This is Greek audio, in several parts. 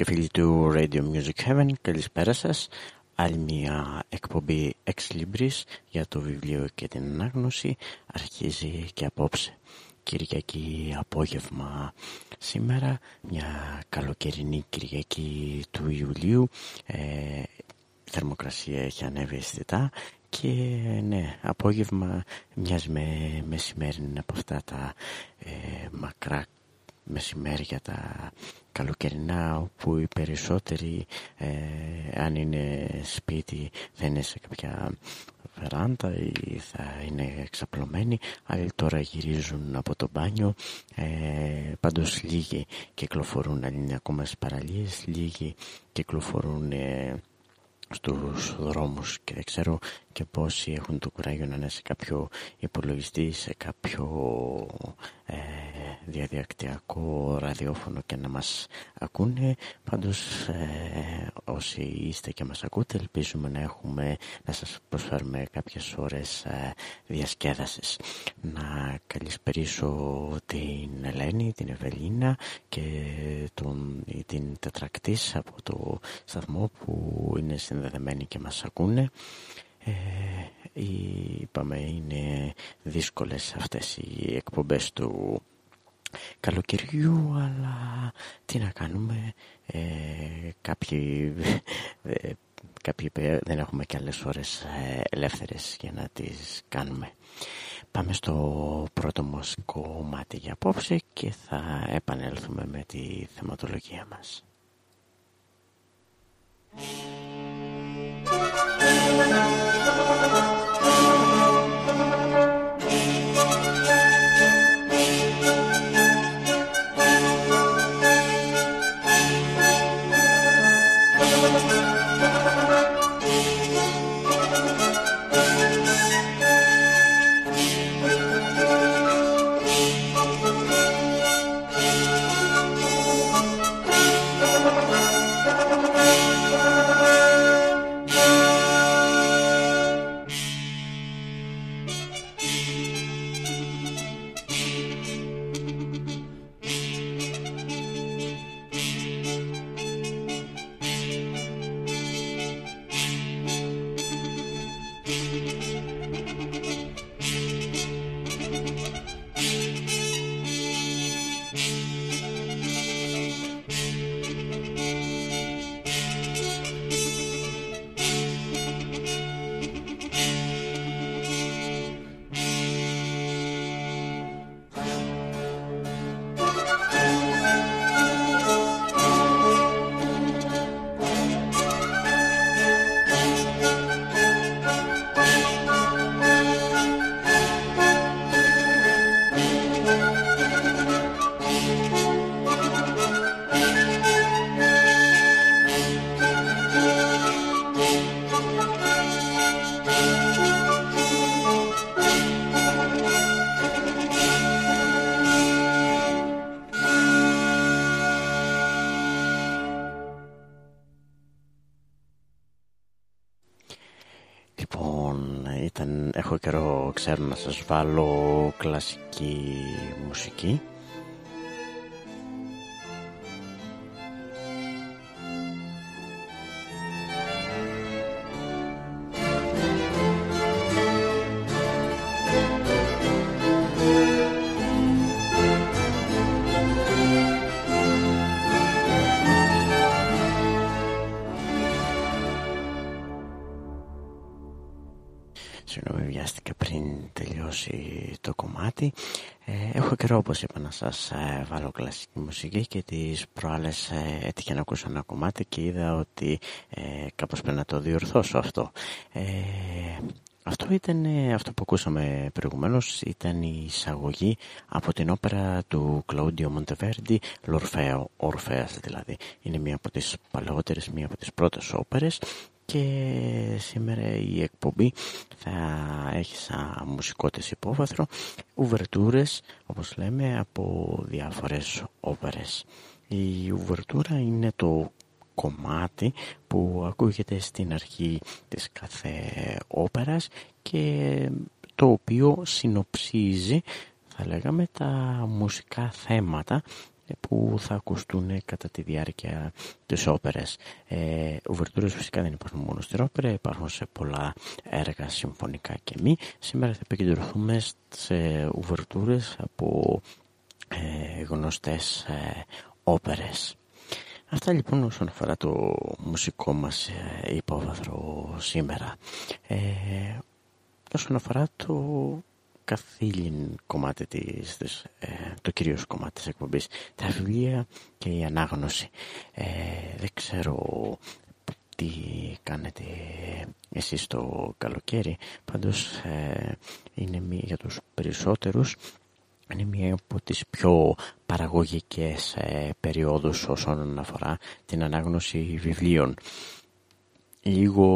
και φίλοι του Radio Music Heaven, καλησπέρα σας. Άλλη μια εκπομπή Ex Libris για το βιβλίο και την ανάγνωση αρχίζει και απόψε. Κυριακή απόγευμα σήμερα, μια καλοκαιρινή Κυριακή του Ιουλίου. Ε, θερμοκρασία έχει ανέβει αισθητά και ναι, απόγευμα μοιάζει με μεσημέρι από αυτά τα ε, μακρά μεσημέρια τα καλοκαιρινά όπου οι περισσότεροι ε, αν είναι σπίτι θα είναι σε κάποια βεράντα ή θα είναι εξαπλωμένοι άλλοι τώρα γυρίζουν από το μπάνιο. Ε, πάντως λίγοι κυκλοφορούν αν είναι ακόμα στις παραλίες λίγοι κυκλοφορούν ε, στους δρόμους και δεν ξέρω και πόσοι έχουν το κουράγιο να είναι σε κάποιο υπολογιστή, σε κάποιο ε, διαδικτυακό ραδιόφωνο και να μας ακούνε. Πάντως ε, όσοι είστε και μας ακούτε ελπίζουμε να έχουμε να σας προσφέρουμε κάποιες ώρες ε, διασκέδασης. Να καλησπερίσω την Ελένη, την Ευελίνα και τον, την τετρακτής από το σταθμό που είναι συνδεδεμένοι και μας ακούνε. Ε, είπαμε είναι δύσκολες αυτές οι εκπομπές του καλοκαιριού αλλά τι να κάνουμε ε, κάποιοι, ε, κάποιοι δεν έχουμε και άλλες ώρες ε, ελεύθερες για να τις κάνουμε. Πάμε στο πρώτο μας κομμάτι για απόψε και θα επανέλθουμε με τη θεματολογία μας ξέρω να σας βάλω κλασική μουσική να σας ε, βάλω κλασική μουσική και τις προάλλες ε, έτυχε να ακούσω ένα κομμάτι και είδα ότι ε, κάπως πρέπει να το διορθώσω αυτό. Ε, αυτό ήταν, αυτό που ακούσαμε προηγουμένως ήταν η εισαγωγή από την όπερα του Κλαούντιο Μοντεβέρντι Λορφέο, Ορφέας δηλαδή. Είναι μία από τις παλαιότερες, μία από τις πρώτες όπερες και σήμερα η εκπομπή θα έχει σαν μουσικό της υπόβαθρο ουβερτούρες όπως λέμε από διάφορες όπερες. Η ουβερτούρα είναι το κομμάτι που ακούγεται στην αρχή της κάθε όπερας και το οποίο συνοψίζει θα λέγαμε τα μουσικά θέματα που θα ακουστούν κατά τη διάρκεια της όπερας. Ε, ουβερτούρες φυσικά δεν υπάρχουν μόνο στην όπερα, υπάρχουν σε πολλά έργα συμφωνικά και μη. Σήμερα θα επικεντρωθούμε σε ουβερτούρες από ε, γνωστές ε, όπερες. Αυτά λοιπόν όσον αφορά το μουσικό μας ε, υπόβαθρο σήμερα. Ε, όσον αφορά το καθήλυν κομμάτι της, της ε, το κυρίως κομμάτι της εκπομπής, τα βιβλία και η ανάγνωση. Ε, δεν ξέρω τι κάνετε εσείς το καλοκαίρι, πάντως ε, είναι μία για τους περισσότερους είναι μία από τις πιο παραγωγικές ε, περιόδους όσον αφορά την ανάγνωση βιβλίων. Λίγο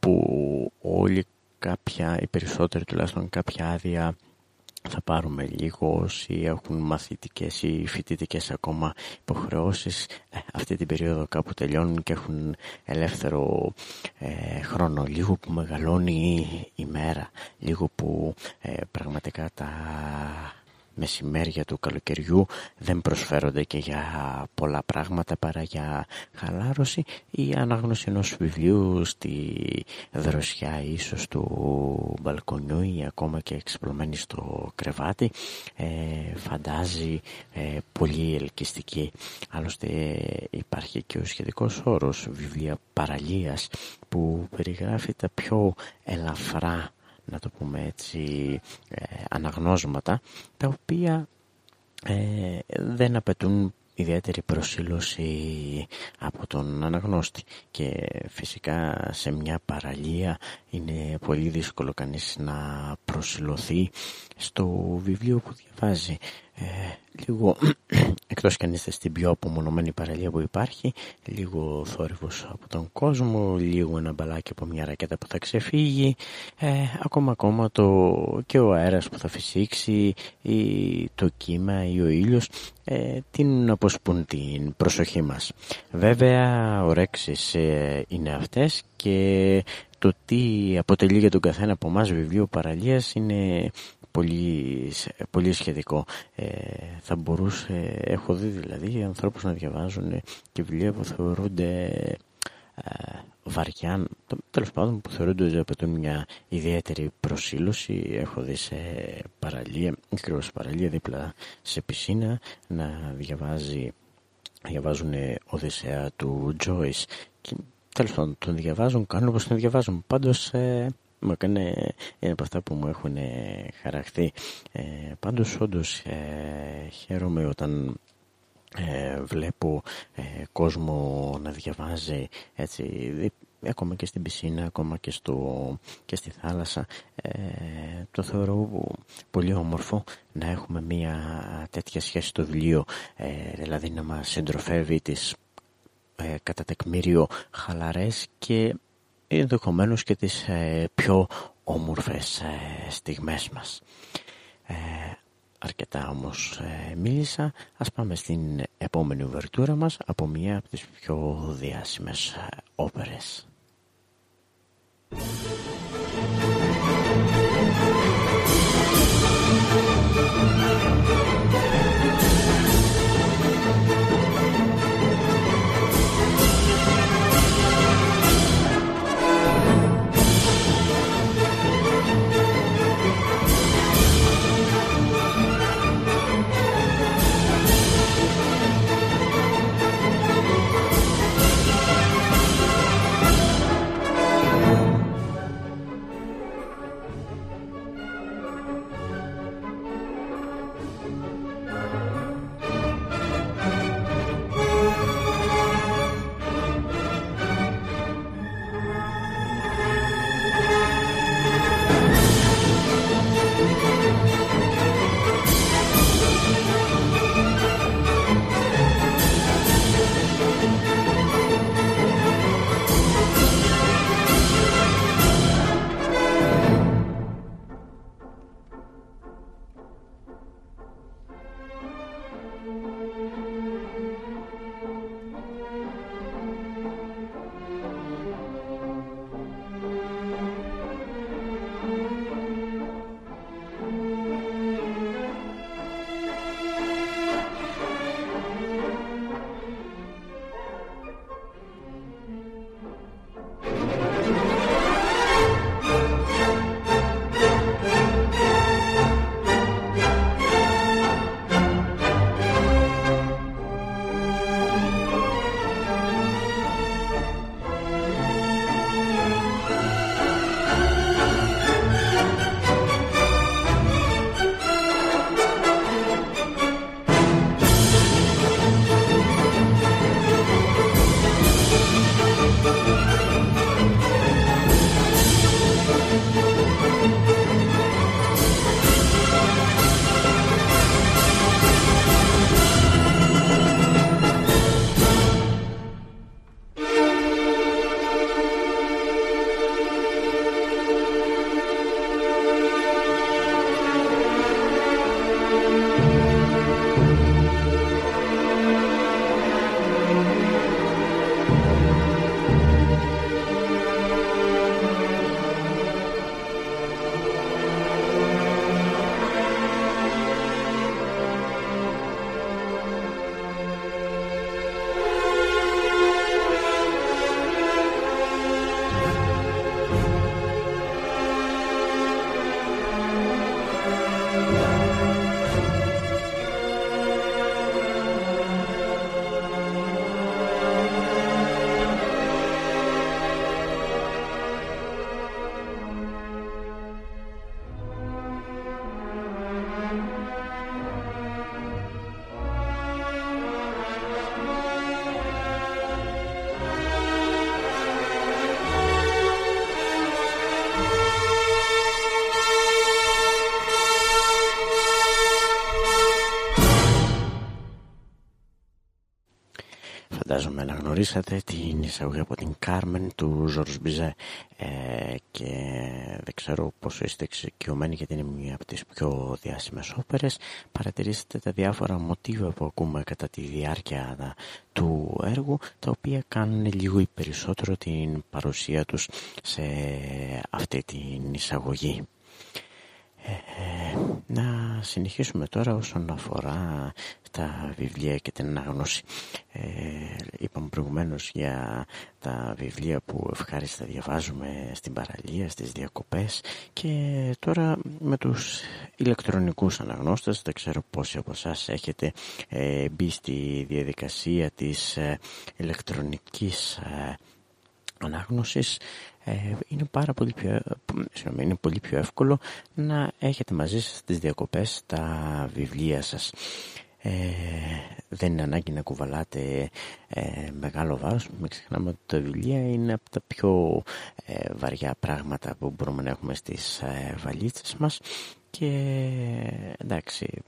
που όλοι κάποια, οι περισσότεροι τουλάχιστον κάποια άδεια θα πάρουμε λίγο όσοι έχουν μαθητικές ή φοιτητικές ακόμα υποχρεώσεις. Ε, αυτή την περίοδο κάπου τελειώνουν και έχουν ελεύθερο ε, χρόνο. Λίγο που μεγαλώνει η μέρα λίγο που ε, πραγματικά τα μεσημέρια του καλοκαιριού δεν προσφέρονται και για πολλά πράγματα παρά για χαλάρωση ή ανάγνωση ενός βιβλίου στη δροσιά ίσως του μπαλκονιού ή ακόμα και εξυπλωμένη στο κρεβάτι. Ε, φαντάζει ε, πολύ ελκυστική. Άλλωστε υπάρχει και ο σχετικός όρος βιβλία παραλίας που περιγράφει τα πιο ελαφρά να το πούμε έτσι, ε, αναγνώσματα, τα οποία ε, δεν απαιτούν ιδιαίτερη προσήλωση από τον αναγνώστη. Και φυσικά σε μια παραλία είναι πολύ δύσκολο κανείς να προσιλωθεί στο βιβλίο που διαβάζει ε, λίγο εκτός κι αν είστε στην πιο απομονωμένη παραλία που υπάρχει λίγο θόρυβος από τον κόσμο λίγο ένα μπαλάκι από μια ρακέτα που θα ξεφύγει ε, ακόμα ακόμα το, και ο αέρας που θα φυσήξει ή το κύμα ή ο ήλιος ε, την αποσπούν την προσοχή μας. Βέβαια ορέξεις ε, είναι αυτές και το τι αποτελεί για τον καθένα από εμάς βιβλίο παραλίας είναι πολύ, πολύ σχετικό. Ε, θα μπορούσε, έχω δει δηλαδή ανθρώπους να διαβάζουν και βιβλία που θεωρούνται ε, βαριά, τέλος πάντων που θεωρούνται ότι απαιτούν μια ιδιαίτερη προσήλωση. Έχω δει σε παραλία, ακριβώς παραλία δίπλα σε πισίνα να διαβάζει διαβάζουν Οδυσσέα του Τζόις και τέλος πάντων τον διαβάζουν, κάνουν όπως τον διαβάζουν πάντως ε, μου έκανε είναι από αυτά που μου έχουν χαραχθεί. Ε, πάντως όντως ε, χαίρομαι όταν ε, βλέπω ε, κόσμο να διαβάζει έτσι ακόμα και στην πισίνα, ακόμα και, στο, και στη θάλασσα. Ε, το θεωρώ πολύ όμορφο να έχουμε μια τέτοια σχέση στο βιβλίο δηλαδή να μας συντροφεύει τις κατά τεκμήριο χαλαρές και ενδεχομένως και τις ε, πιο όμορφες ε, στιγμές μας. Ε, αρκετά όμως ε, μίλησα, ας πάμε στην επόμενη ουβερτούρα μας από μία από τις πιο διάσημες όπερες. Γνωρίσατε την εισαγωγή από την Κάρμεν του Ζορς Μπιζέ. Ε, και δεν ξέρω πόσο είστε εξοικειωμένοι γιατί είναι μία από τις πιο διάσημες όπερες. Παρατηρήσετε τα διάφορα μοτίβα που ακούμε κατά τη διάρκεια του έργου τα οποία κάνουν λίγο ή περισσότερο την παρουσία τους σε αυτή την εισαγωγή ε, να συνεχίσουμε τώρα όσον αφορά τα βιβλία και την ανάγνωση. Ε, είπαμε προηγουμένως για τα βιβλία που ευχάριστα διαβάζουμε στην παραλία, στις διακοπές και τώρα με τους ηλεκτρονικούς αναγνώστες, δεν ξέρω πόσοι από εσάς έχετε ε, μπει στη διαδικασία της ε, ηλεκτρονικής ε, ανάγνωσης ε, είναι πάρα πολύ πιο, είναι πολύ πιο εύκολο να έχετε μαζί σας τις διακοπές τα βιβλία σας. Ε, δεν είναι ανάγκη να κουβαλάτε ε, μεγάλο βάρος μην ξεχνάμε ότι τα βιβλία είναι από τα πιο ε, βαριά πράγματα που μπορούμε να έχουμε στις ε, βαλίτσες μας και εντάξει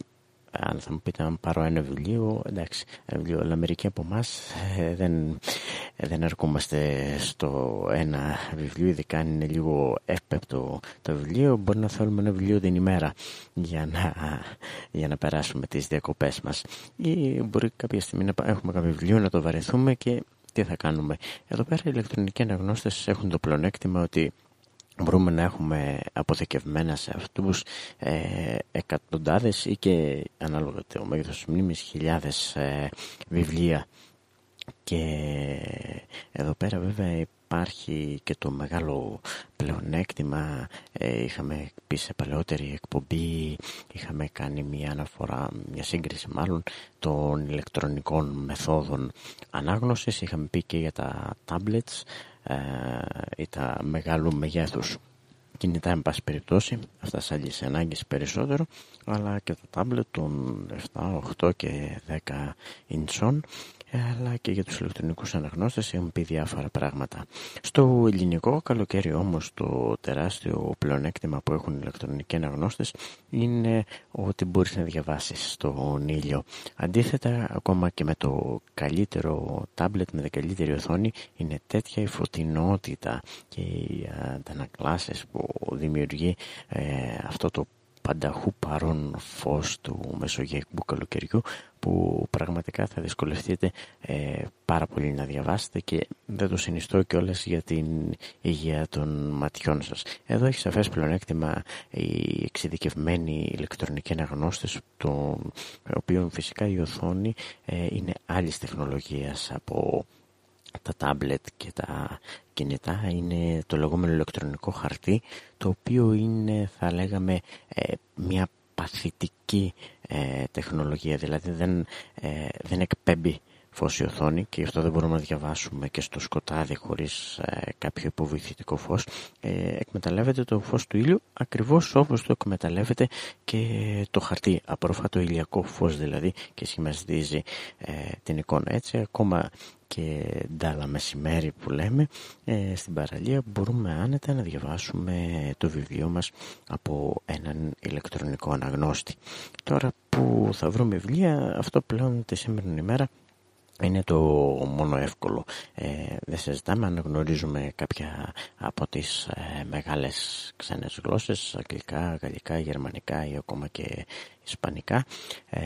αν θα μου πείτε να πάρω ένα βιβλίο, εντάξει, ένα βιβλίο, αλλά μερικοί από εμάς ε, δεν, δεν αρκούμαστε στο ένα βιβλίο, ειδικά αν είναι λίγο εύπεπτο το βιβλίο, μπορεί να θέλουμε ένα βιβλίο την ημέρα για να, για να περάσουμε τις διακοπές μας. Ή μπορεί κάποια στιγμή να έχουμε κάποιο βιβλίο, να το βαρεθούμε και τι θα κάνουμε. Εδώ πέρα οι ηλεκτρονικοί αναγνώστες έχουν το πλονέκτημα ότι μπορούμε να έχουμε αποθηκευμένα σε αυτούς ε, εκατοντάδες ή και ανάλογα το μέγεθος μνήμης χιλιάδες ε, βιβλία. Και εδώ πέρα βέβαια υπάρχει και το μεγάλο πλεονέκτημα. Ε, είχαμε πει σε παλαιότερη εκπομπή είχαμε κάνει μια αναφορά μια σύγκριση μάλλον των ηλεκτρονικών μεθόδων ανάγνωσης. Είχαμε πει και για τα tablets. ε, ή τα μεγάλου μεγέθους. Κινητά εν πάση περιπτώσει αυτά σε άλλες ανάγκες περισσότερο αλλά και τα τάμπλετ των 7, 8 και 10 ιντσών αλλά και για τους ηλεκτρονικούς αναγνώστες έχουν πει διάφορα πράγματα. Στο ελληνικό καλοκαίρι όμως το τεράστιο πλεονέκτημα που έχουν οι ηλεκτρονικοί αναγνώστες είναι ότι μπορείς να διαβάσεις στον ήλιο. Αντίθετα ακόμα και με το καλύτερο τάμπλετ με την καλύτερη οθόνη είναι τέτοια η φωτεινότητα και οι αντανακλάσεις που δημιουργεί ε, αυτό το πανταχού παρόν φως του μεσογειακού καλοκαιριού που πραγματικά θα δυσκολευτείτε ε, πάρα πολύ να διαβάσετε και δεν το συνιστώ κιόλας για την υγεία των ματιών σας. Εδώ έχει σαφές πλεονέκτημα οι εξειδικευμένοι ηλεκτρονικοί αναγνώστες των οποίων φυσικά η οθόνη ε, είναι άλλης τεχνολογίας από τα τάμπλετ και τα κινητά είναι το λεγόμενο ηλεκτρονικό χαρτί το οποίο είναι θα λέγαμε ε, μια παθητική ε, τεχνολογία. Δηλαδή δεν, ε, δεν εκπέμπει φως η οθόνη και γι' αυτό δεν μπορούμε να διαβάσουμε και στο σκοτάδι χωρίς ε, κάποιο υποβοηθητικό φως. Ε, εκμεταλλεύεται το φως του ήλιου ακριβώς όπως το εκμεταλλεύεται και το χαρτί. Απρόφατο ηλιακό φως δηλαδή και σχηματίζει ε, την εικόνα. Έτσι ακόμα και ντάλα μεσημέρι που λέμε ε, στην παραλία μπορούμε άνετα να διαβάσουμε το βιβλίο μας από έναν ηλεκτρονικό αναγνώστη. Τώρα που θα βρούμε βιβλία αυτό πλέον τη σήμερα ημέρα είναι το μόνο εύκολο. Ε, δεν συζητάμε αν γνωρίζουμε κάποια από τις ε, μεγάλες ξένες γλώσσες, αγγλικά, γαλλικά, γερμανικά ή ακόμα και ισπανικά. Ε,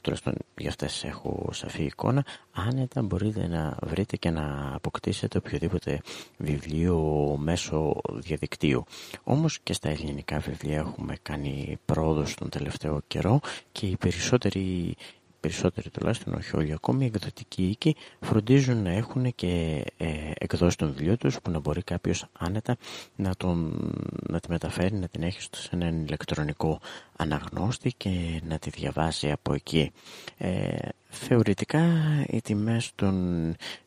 τουλάχιστον για αυτές έχω σαφή εικόνα. Άνετα μπορείτε να βρείτε και να αποκτήσετε οποιοδήποτε βιβλίο μέσω διαδικτύου. Όμως και στα ελληνικά βιβλία έχουμε κάνει πρόοδο τον τελευταίο καιρό και οι περισσότεροι περισσότεροι τουλάχιστον όχι όλοι ακόμη εκδοτικοί οίκοι φροντίζουν να έχουν και ε, εκδόσεις των βιβλίο τους που να μπορεί κάποιος άνετα να, τον, να τη μεταφέρει, να την έχει σε έναν ηλεκτρονικό αναγνώστη και να τη διαβάσει από εκεί. Ε, θεωρητικά οι τιμές των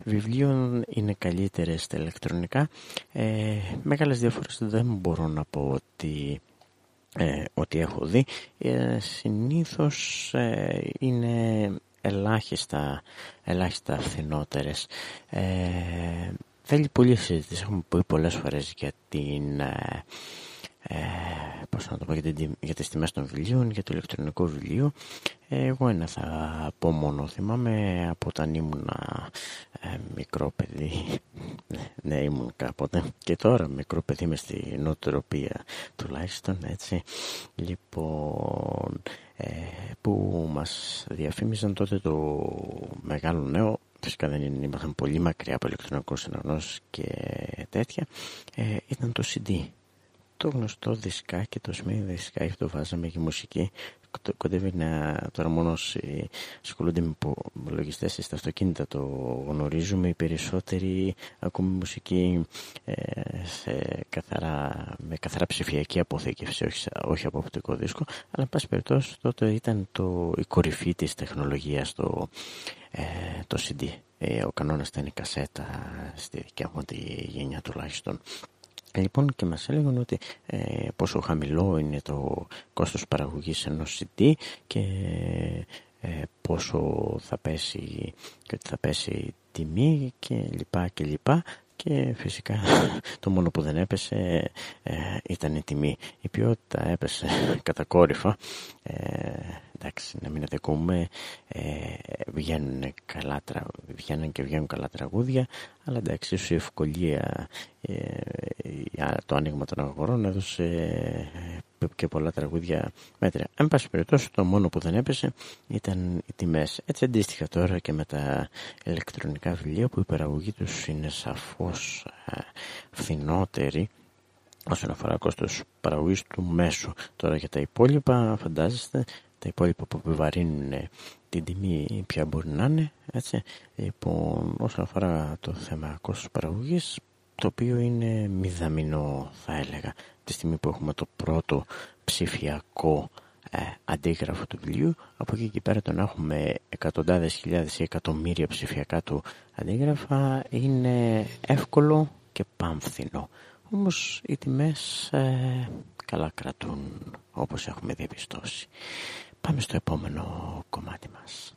βιβλίων είναι καλύτερες στα ηλεκτρονικά. Ε, μεγάλες διαφορές δεν μπορώ να πω ότι ε, ότι έχω δει ε, συνήθως ε, είναι ελάχιστα, ελάχιστα φθηνότερες. Ε, θέλει πολύ συζήτηση, έχουμε πει πολλές φορές για την, ε, πώς να το πω, για, την, για τις τιμές των βιβλίων, για το ηλεκτρονικό βιβλίο. Εγώ ένα θα πω μόνο, θυμάμαι από όταν ήμουν ε, μικρό παιδί, ναι, ναι ήμουν κάποτε και τώρα μικρό παιδί με στη νοοτροπία τουλάχιστον έτσι. Λοιπόν, ε, που μας διαφήμιζαν τότε το μεγάλο νέο φυσικά δεν ήμασταν πολύ μακριά από ηλεκτρονικός συναγνώσεις και τέτοια ε, ήταν το CD το γνωστό δισκάκι, το σημείο δισκάκι το βάζαμε για μουσική κοντεύει να τώρα μόνος όσοι ασχολούνται με υπολογιστές στα αυτοκίνητα το γνωρίζουμε. Οι περισσότεροι ακούμε μουσική ε, σε καθαρά, με καθαρά ψηφιακή αποθήκευση όχι, όχι από οπτικό δίσκο. Αλλά εν πάση περιπτώσει τότε ήταν το, η κορυφή της τεχνολογίας το, ε, το CD ε, ο κανόνας ήταν η κασέτα στη δικιά μου τη γενιά τουλάχιστον Λοιπόν και μας έλεγαν ότι ε, πόσο χαμηλό είναι το κόστος παραγωγής ενός CD και ε, πόσο θα πέσει και ότι θα πέσει τιμή και λοιπά και λοιπά και φυσικά το μόνο που δεν έπεσε ε, ήταν η τιμή. Η ποιότητα έπεσε κατακόρυφα. Ε, εντάξει, να μην αδικούμε, ε, βγαίνουν, καλά, βγαίνουν και βγαίνουν καλά τραγούδια, αλλά εντάξει, ίσως η ευκολία, ε, το άνοιγμα των αγορών έδωσε ε, και πολλά τραγούδια μέτρια. Εν πάση περιπτώσει, το μόνο που δεν έπεσε ήταν οι τιμές. Έτσι αντίστοιχα τώρα και με τα ηλεκτρονικά βιβλία που η παραγωγή τους είναι σαφώς ε, φθηνότερη όσον αφορά κόστος παραγωγής του μέσου. Τώρα για τα υπόλοιπα φαντάζεστε τα υπόλοιπα που επιβαρύνουν ε, την τιμή ποια μπορεί να είναι έτσι. Λοιπόν, όσον αφορά το θέμα κόστος παραγωγής το οποίο είναι μηδαμινό θα έλεγα τη στιγμή που έχουμε το πρώτο ψηφιακό ε, αντίγραφο του βιβλίου. Από εκεί και πέρα το να έχουμε εκατοντάδες χιλιάδες ή εκατομμύρια ψηφιακά του αντίγραφα είναι εύκολο και πάμφθηνο όμως οι τιμές ε, καλά κρατούν όπως έχουμε διαπιστώσει Πάμε στο επόμενο κομμάτι μας.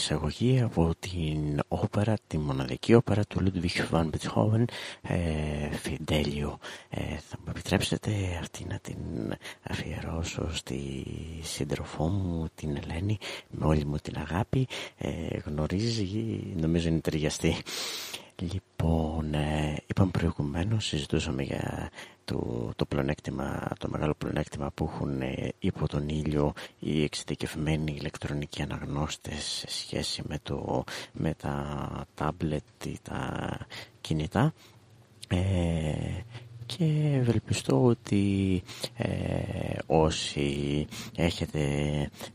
Εισαγωγή από την όπερα, τη μοναδική όπερα του Ludwig van Beethoven, ε, Φιντέλιο. Ε, θα μου επιτρέψετε αυτή να την αφιερώσω στη σύντροφό μου, την Ελένη, με όλη μου την αγάπη. Ε, γνωρίζει, νομίζω είναι ταιριαστή. Λοιπόν, ε, είπαμε προηγουμένως, συζητούσαμε για το, το, πλονέκτημα, το μεγάλο πλονέκτημα που έχουν ε, υπό τον ήλιο οι εξειδικευμένοι ηλεκτρονικοί αναγνώστες σε σχέση με, το, με τα τάμπλετ ή τα κινητά. Ε, και ευελπιστώ ότι ε, όσοι έχετε,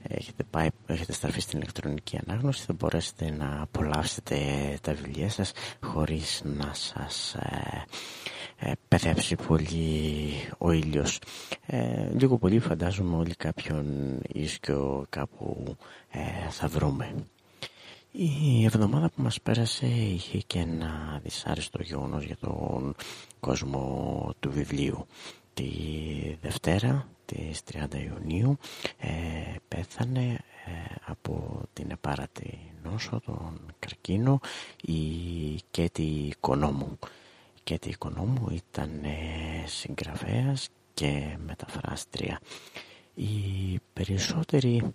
έχετε, πάει, έχετε στραφεί στην ηλεκτρονική ανάγνωση θα μπορέσετε να απολαύσετε τα βιβλία σας χωρίς να σας ε, ε, παιδέψει πολύ ο ήλιος. Ε, λίγο πολύ φαντάζομαι όλοι κάποιον ίσκιο κάπου ε, θα βρούμε. Η εβδομάδα που μας πέρασε είχε και ένα δυσάρεστο γεγονός για τον κόσμο του βιβλίου. Τη Δευτέρα της 30 Ιουνίου ε, πέθανε ε, από την επάρατη νόσο, τον καρκίνο, η Κέτη Κονόμου. Κέτη Οικονόμου ήταν ε, συγγραφέας και μεταφράστρια. Οι περισσότεροι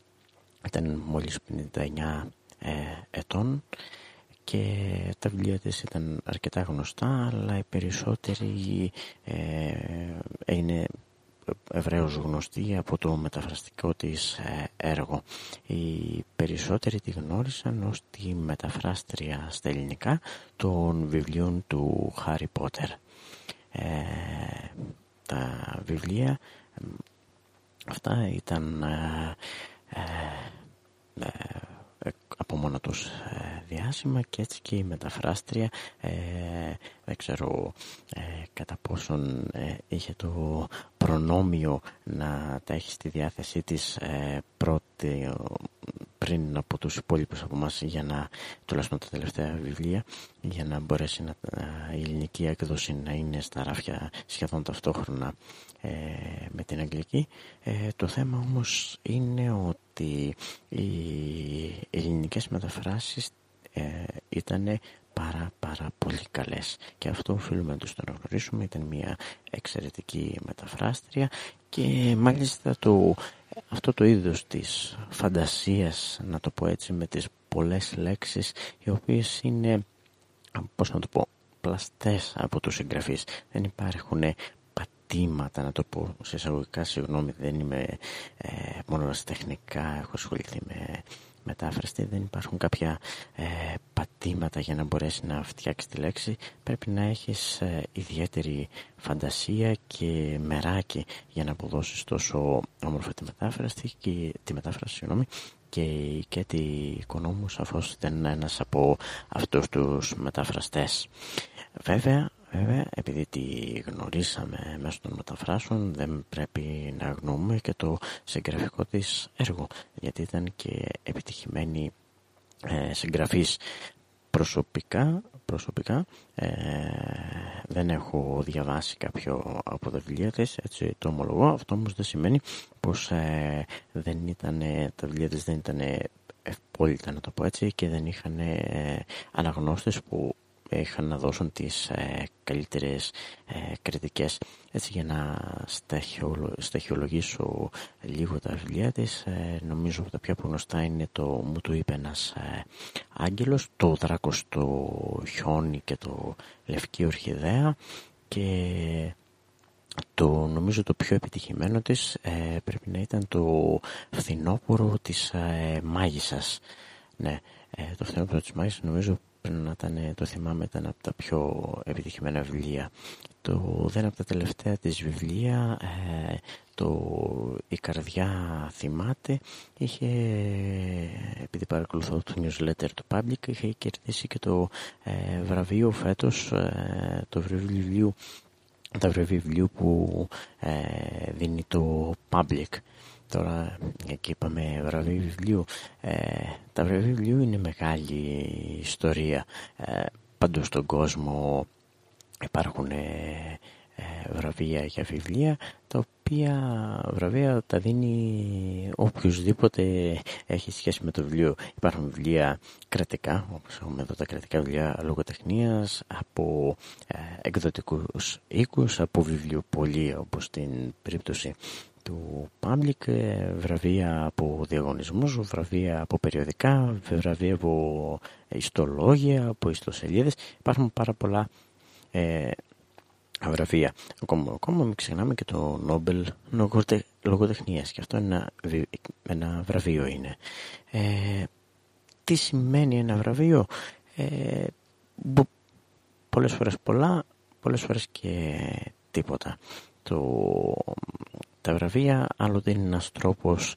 ήταν μόλις 59 ε, ετών και τα βιβλία της ήταν αρκετά γνωστά αλλά οι περισσότεροι ε, είναι ευρέως γνωστή από το μεταφραστικό της ε, έργο. Οι περισσότεροι τη γνώρισαν ως τη μεταφράστρια στα ελληνικά των βιβλίων του Χάρι Πότερ. Ε, τα βιβλία αυτά ήταν ε, από μόνο τους ε, διάσημα και έτσι και η μεταφράστρια ε, δεν ξέρω ε, κατά πόσον ε, είχε το προνόμιο να τα έχει στη διάθεσή της πρώτη, πριν από τους υπόλοιπους από εμάς για να τουλάχιστον τα τελευταία βιβλία για να μπορέσει να, η ελληνική έκδοση να είναι στα ράφια σχεδόν ταυτόχρονα με την αγγλική. Το θέμα όμως είναι ότι οι ελληνικές μεταφράσεις ε, ήταν πάρα πάρα πολύ καλές και αυτό οφείλουμε να τους το αναγνωρίσουμε ήταν μια εξαιρετική μεταφράστρια και μάλιστα το, αυτό το είδος της φαντασίας να το πω έτσι με τις πολλές λέξεις οι οποίες είναι πώς να το πω, πλαστές από τους συγγραφείς. Δεν υπάρχουν πατήματα, να το πω σε εισαγωγικά, συγγνώμη, δεν είμαι ε, μόνο τεχνικά, έχω ασχοληθεί με μετάφραστη, δεν υπάρχουν κάποια ε, πατήματα για να μπορέσει να φτιάξει τη λέξη. Πρέπει να έχεις ε, ιδιαίτερη φαντασία και μεράκι για να αποδώσεις τόσο όμορφα τη μετάφραση και τη μετάφραση, συγγνώμη, και η Κέτη Οικονόμου σαφώς δεν είναι ένας από αυτούς τους μεταφραστές. Βέβαια, βέβαια, επειδή τη γνωρίσαμε μέσω των μεταφράσεων, δεν πρέπει να αγνοούμε και το συγγραφικό της έργο, γιατί ήταν και επιτυχημένη ε, συγγραφής προσωπικά, προσωπικά ε, δεν έχω διαβάσει κάποιο από τα βιβλία της, έτσι το ομολογώ. Αυτό όμως δεν σημαίνει πως ε, δεν ήταν, τα βιβλία της δεν ήταν ευπόλυτα να το πω έτσι και δεν είχαν ε, αναγνώστες που είχαν να δώσουν τις ε, καλύτερες ε, κριτικές έτσι για να σταχυολογήσω λίγο τα βιβλία της. Ε, νομίζω ότι τα πιο γνωστά είναι το «Μου το είπε ένας ε, άγγελος» το «Δράκος στο χιόνι» και το «Λευκή ορχιδέα» και το νομίζω το πιο επιτυχημένο της ε, πρέπει να ήταν το φθινόπωρο της ε, μάγισσας. Ναι, το φθινόπωρο της μάγισσας νομίζω πρέπει να ήταν, το θυμάμαι, ήταν από τα πιο επιτυχημένα βιβλία. Το δεν από τα τελευταία της βιβλία, ε, το «Η καρδιά θυμάται», είχε, επειδή παρακολουθώ το newsletter του Public, είχε κερδίσει και το ε, βραβείο φέτος, ε, το βιβλίο, τα βιβλίου που δίνει το Public. Τώρα, εκεί είπαμε βραβείο βιβλίου. Ε, τα βραβεία βιβλίου είναι μεγάλη ιστορία. Ε, παντού στον κόσμο υπάρχουν ε, ε, βραβεία για βιβλία, τα οποία βραβεία τα δίνει οποιοδήποτε έχει σχέση με το βιβλίο. Υπάρχουν βιβλία κρατικά, όπως έχουμε εδώ τα κρατικά βιβλία λογοτεχνίας, από ε, εκδοτικούς οίκους, από βιβλιοπολία, όπως στην περίπτωση του public, ε, βραβεία από διαγωνισμούς, βραβεία από περιοδικά, βραβεία από ιστολόγια, από ιστοσελίδες. Υπάρχουν πάρα πολλά ε, βραβεία. Ακόμα, ακόμα μην ξεχνάμε και το Νόμπελ λογοτεχνίας και αυτό ένα, ένα βραβείο είναι. Ε, τι σημαίνει ένα βραβείο; Ε, πολλές φορές πολλά, πολλές φορές και τίποτα. Το τα βραβεία άλλοτε είναι ένας τρόπος,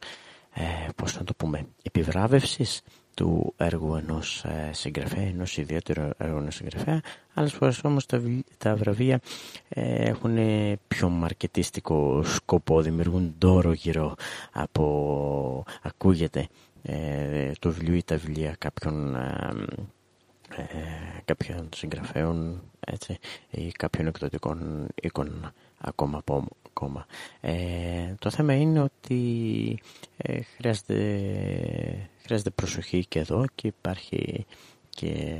ε, πώς να το πούμε, επιβράβευσης του έργου ενός ε, συγγραφέα, ενός ιδιαίτερου έργου ενός συγγραφέα. Άλλες φορές όμως τα, τα βραβεία ε, έχουν πιο μαρκετίστικο σκοπό, δημιουργούν δώρο γύρω από, ακούγεται, ε, το βιβλίο ή τα βιβλία κάποιων ε, ε, κάποιων συγγραφέων έτσι, ή κάποιων εκδοτικών οίκων ακόμα από ακόμα. Ε, το θέμα είναι ότι ε, χρειάζεται, χρειάζεται προσοχή και εδώ και υπάρχει και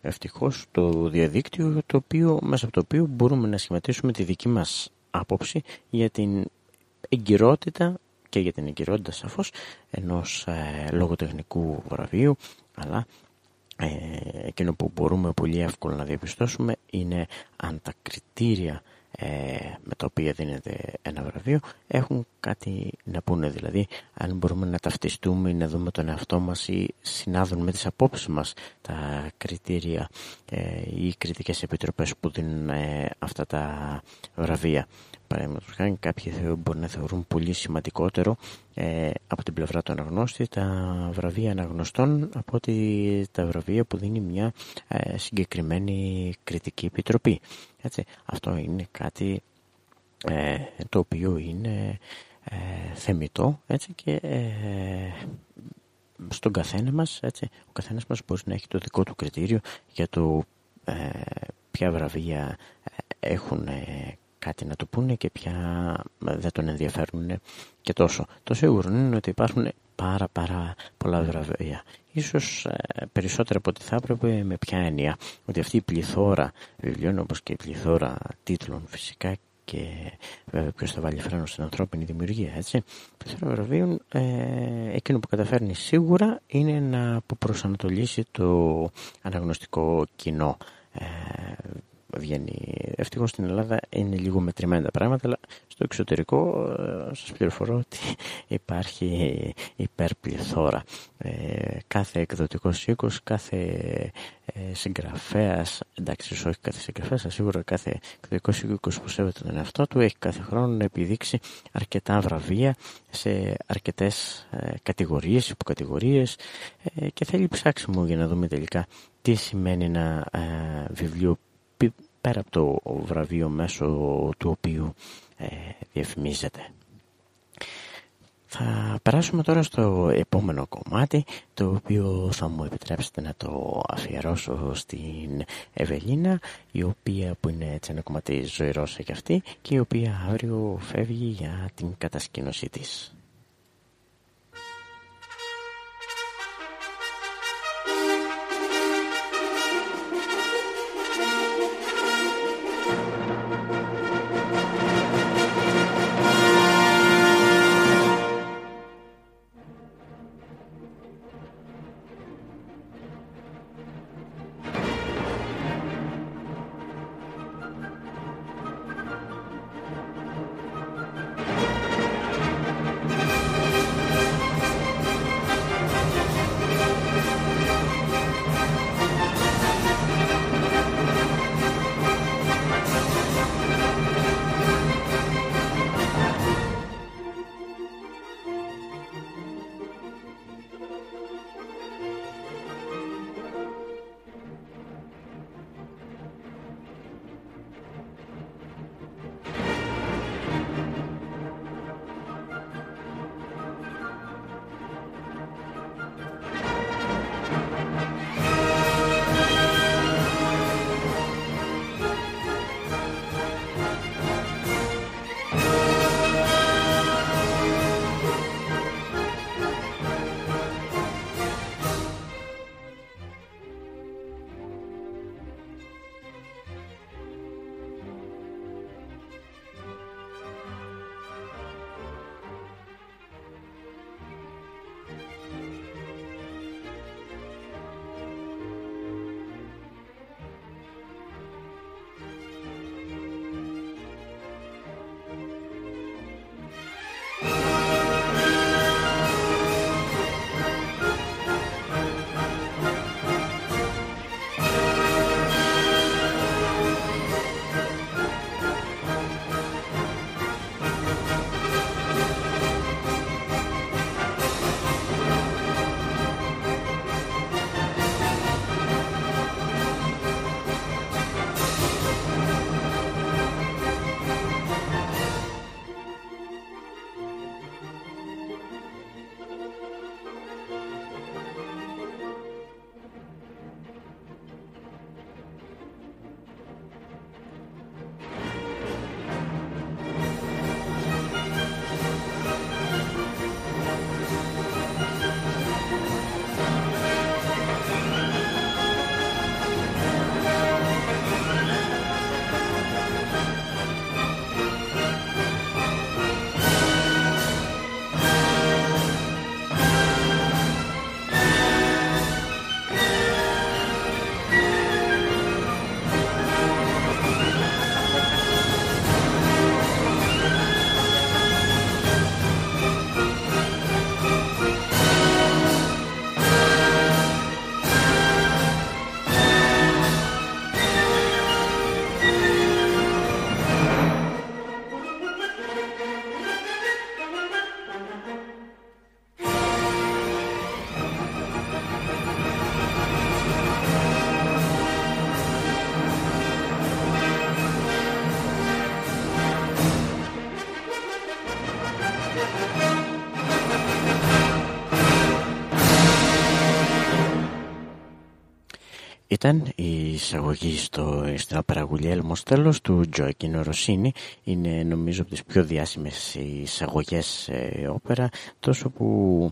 ευτυχώς το διαδίκτυο το οποίο, μέσα από το οποίο μπορούμε να σχηματίσουμε τη δική μας άποψη για την εγκυρότητα και για την εγκυρότητα σαφώς ενός ε, λογοτεχνικού βραβείου αλλά ε, εκείνο που μπορούμε πολύ εύκολα να διαπιστώσουμε είναι αν τα κριτήρια ε, με τα οποία δίνεται ένα βραβείο έχουν κάτι να πούνε. Δηλαδή αν μπορούμε να ταυτιστούμε ή να δούμε τον εαυτό μας ή συνάδουν με τις απόψεις μας τα κριτήρια ε, ή οι κριτικές επιτροπές που δίνουν ε, αυτά τα βραβεία Παραδείγματος χάρη, κάποιοι μπορεί να θεωρούν πολύ σημαντικότερο ε, από την πλευρά του αναγνώστη τα βραβεία αναγνωστών από ότι τα βραβεία που δίνει μια ε, συγκεκριμένη κριτική επιτροπή. Έτσι, αυτό είναι κάτι ε, το οποίο είναι ε, θεμητό έτσι, και στον καθένα μας, έτσι, ο καθένας μας μπορεί να έχει το δικό του κριτήριο για το ποια βραβεία έχουν κάτι να του πούνε και πια δεν τον ενδιαφέρουν και τόσο. Το σίγουρο είναι ότι υπάρχουν πάρα πάρα πολλά βραβεία. Ίσως ε, περισσότερα από ό,τι θα έπρεπε με ποια έννοια. Ότι αυτή η πληθώρα βιβλίων όπως και η πληθώρα τίτλων φυσικά και βέβαια ποιος θα βάλει φρένο στην ανθρώπινη δημιουργία έτσι πληθώρα βραβείων ε, εκείνο που καταφέρνει σίγουρα είναι να προσανατολίσει το αναγνωστικό κοινό ε, βγαίνει. Ευτυχώς στην Ελλάδα είναι λίγο μετρημένα τα πράγματα, αλλά στο εξωτερικό ε, σας πληροφορώ ότι υπάρχει υπερπληθώρα. Ε, κάθε εκδοτικός οίκος, κάθε ε, συγγραφέας, εντάξει όχι κάθε συγγραφέας, σίγουρα κάθε εκδοτικός οίκος που σέβεται τον εαυτό του έχει κάθε χρόνο να επιδείξει αρκετά βραβεία σε αρκετές ε, κατηγορίες, υποκατηγορίες ε, και θέλει ψάξιμο για να δούμε τελικά τι σημαίνει ένα ε, βιβλίο πέρα από το βραβείο μέσω του οποίου ε, διαφημίζεται. Θα περάσουμε τώρα στο επόμενο κομμάτι το οποίο θα μου επιτρέψετε να το αφιερώσω στην Ευελίνα η οποία που είναι έτσι ένα κομμάτι ζωηρός και αυτή και η οποία αύριο φεύγει για την κατασκήνωσή της. Ήταν η εισαγωγή στο, στην απαραγουλή Έλμος τέλος του Τζοακίνο Ρωσίνη. Είναι νομίζω από τις πιο διάσημες εισαγωγές ε, όπερα τόσο που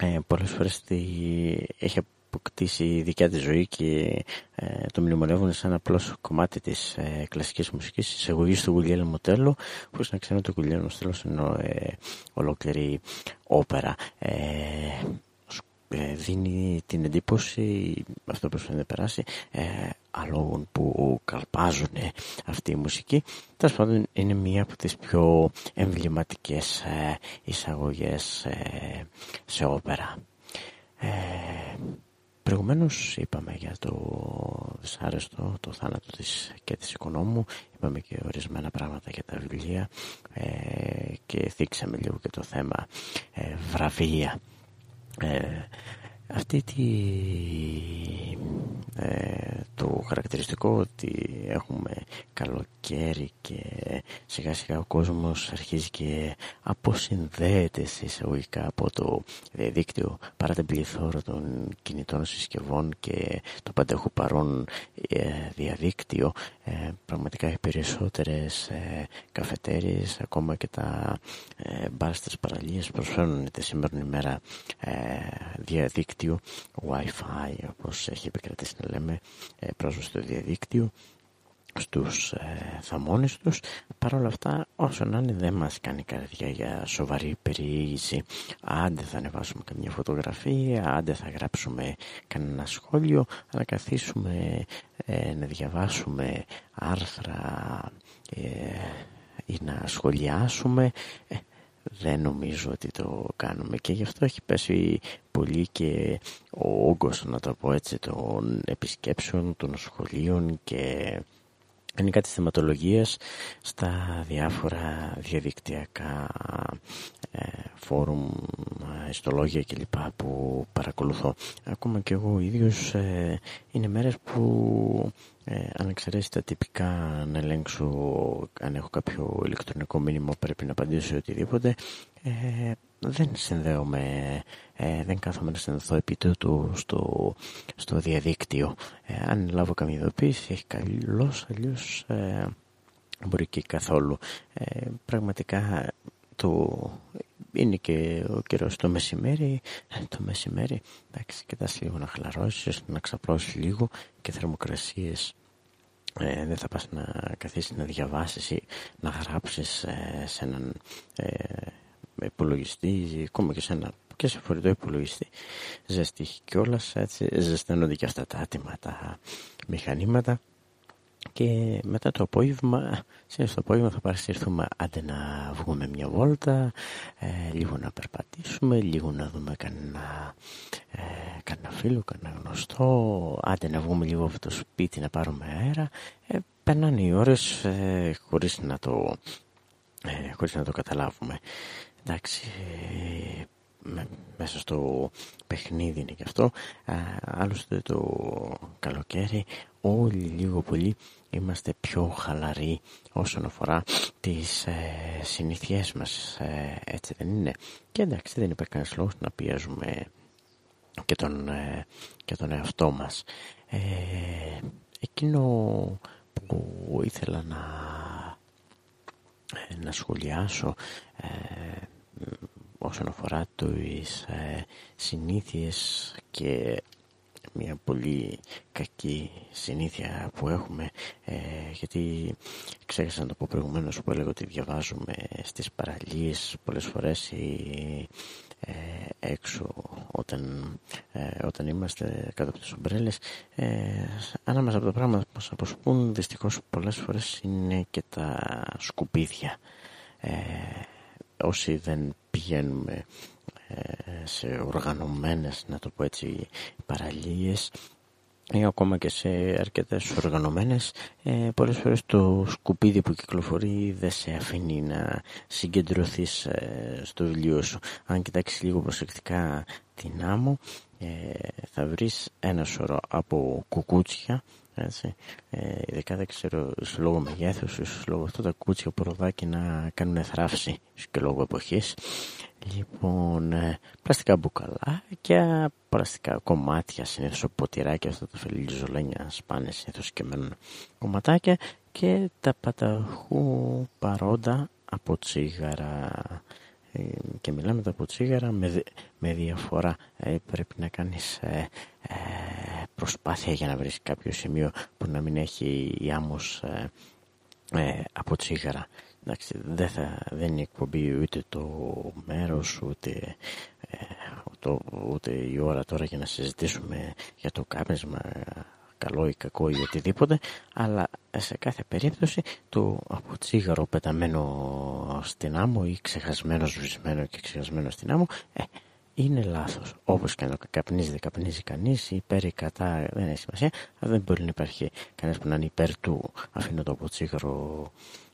ε, πολλές φορές τη, έχει αποκτήσει δικιά της ζωή και ε, το μνημονεύουν σαν απλώς κομμάτι της ε, κλασικής μουσικής. Της εισαγωγής του Γουλιέλ Μοτέλο που να ξέρω το Γουλιέλ Μοτέλο είναι ε, ολόκληρη όπερα. Ε, ε, δίνει την εντύπωση αυτό που πρέπει να περάσει ε, αλόγων που καλπάζουν αυτή η μουσική. Τέλος πάντων είναι μία από τις πιο εμβληματικές ε, εισαγωγές ε, σε όπερα. Ε, προηγουμένως είπαμε για το δυσάρεστο το θάνατο της και της οικονόμου. Είπαμε και ορισμένα πράγματα για τα βιβλία ε, και θίξαμε λίγο και το θέμα ε, βραβεία ε, αυτή τη, ε, το χαρακτηριστικό ότι έχουμε καλοκαίρι και σιγά σιγά ο κόσμος αρχίζει και αποσυνδέεται σε εισαγωγικά από το διαδίκτυο παρά την πληθώρα των κινητών συσκευών και το παντέχου παρόν ε, διαδίκτυο ε, πραγματικά οι περισσότερες ε, καφετέριες ακόμα και τα ε, μπαρ στις παραλίες προσφέρουν τη σήμερα ημέρα ε, διαδίκτυο Wi-Fi όπως έχει επικρατήσει να λέμε ε, πρόσβαση στο διαδίκτυο στους ε, θαμώνες τους Παρ' όλα αυτά όσο να είναι δεν μας κάνει καρδιά για σοβαρή περιήγηση. Άντε θα ανεβάσουμε καμιά φωτογραφία άντε θα γράψουμε κανένα σχόλιο αλλά καθίσουμε ε, να διαβάσουμε άρθρα ε, ή να σχολιάσουμε. Ε, δεν νομίζω ότι το κάνουμε. Και γι' αυτό έχει πέσει πολύ και ο όγκος να το πω έτσι των επισκέψεων, των σχολείων και γενικά της θεματολογίας στα διάφορα διαδικτυακά ε, φόρουμ, ιστολόγια κλπ. που παρακολουθώ. Ακόμα και εγώ ίδιος ε, είναι μέρες που ε, αν εξαιρέσει τα τυπικά να ελέγξω αν έχω κάποιο ηλεκτρονικό μήνυμα πρέπει να απαντήσω οτιδήποτε ε, δεν συνδέομαι, ε, δεν κάθομαι να συνδεθώ επί τούτου στο, στο διαδίκτυο. Ε, αν λάβω καμία ειδοποίηση έχει καλώς, αλλιώς ε, μπορεί και καθόλου. Ε, πραγματικά το, είναι και ο καιρός το μεσημέρι, το μεσημέρι, εντάξει, κοιτάς λίγο να χαλαρώσεις, να ξαπλώσεις λίγο και θερμοκρασίες ε, δεν θα πας να καθίσεις να διαβάσεις ή να γράψεις ε, σε έναν ε, υπολογιστή ακόμα και σε ένα και σε φορητό υπολογιστή ζεστή κιόλας έτσι ζεσταίνονται και αυτά τα άτομα τα μηχανήματα και μετά το απόγευμα, συνήθως το απόγευμα θα παρασυρθούμε άντε να βγούμε μια βόλτα, ε, λίγο να περπατήσουμε, λίγο να δούμε κανένα, ε, κανένα φίλο, κανένα γνωστό, άντε να βγούμε λίγο από το σπίτι να πάρουμε αέρα. Ε, περνάνε οι ώρες ε, χωρίς, να το, ε, χωρίς να το καταλάβουμε. Εντάξει, μέσα στο παιχνίδι είναι και αυτό. άλλωστε το καλοκαίρι όλοι λίγο πολύ είμαστε πιο χαλαροί όσον αφορά τις ε, συνήθειές μας. Ε, έτσι δεν είναι. Και εντάξει δεν υπάρχει κανένας λόγος να πιέζουμε και τον, ε, και τον εαυτό μας. Ε, εκείνο που ήθελα να, ε, να σχολιάσω όσον αφορά τις ε, συνήθειες και μια πολύ κακή συνήθεια που έχουμε ε, γιατί ξέχασα να το πω προηγουμένως που έλεγα ότι διαβάζουμε στις παραλίες πολλές φορές ή, ε, έξω όταν, ε, όταν είμαστε κάτω από τις ομπρέλες ε, ανάμεσα από τα πράγματα που μας αποσπούν δυστυχώς πολλές φορές είναι και τα σκουπίδια. Όσοι δεν πηγαίνουμε ε, σε οργανωμένες, να το πω έτσι, παραλίες ή ακόμα και σε αρκετές οργανωμένες ε, πολλές φορές το σκουπίδι που κυκλοφορεί δεν σε αφήνει να συγκεντρωθείς ε, στο βιβλίο σου αν κοιτάξεις λίγο προσεκτικά την άμμο ε, θα βρεις ένα σωρό από κουκούτσια έτσι. Ε, ειδικά δεν ξέρω, λόγω μεγέθους, ίσως λόγω αυτό τα κούτσια ροδάκι να κάνουν θράψη και λόγω εποχής. Λοιπόν, ε, πλαστικά μπουκαλάκια, πλαστικά κομμάτια, συνήθως ποτηράκια, αυτά τα φελιζολένια σπάνε συνήθως και μένουν κομματάκια και τα παταχού παρόντα από τσίγαρα. Ε, και μιλάμε τα τσίγαρα με, με διαφορά. Ε, πρέπει να κάνεις ε, προσπάθεια για να βρεις κάποιο σημείο που να μην έχει η άμμος από τσίγαρα. Εντάξει, δεν, θα, δεν είναι εκπομπή ούτε το μέρος ούτε, το, ούτε η ώρα τώρα για να συζητήσουμε για το κάπνισμα καλό ή κακό ή οτιδήποτε αλλά σε κάθε περίπτωση το από τσίγαρο πεταμένο στην άμμο ή ξεχασμένο σβησμένο και ξεχασμένο στην άμμο ε, είναι λάθος. Όπως και να καπνίζει δεν καπνίζει κανείς υπέρ ή κατά δεν έχει σημασία αλλά δεν μπορεί να υπάρχει κανένας που να είναι υπέρ του αφήνω το από τσίγαρο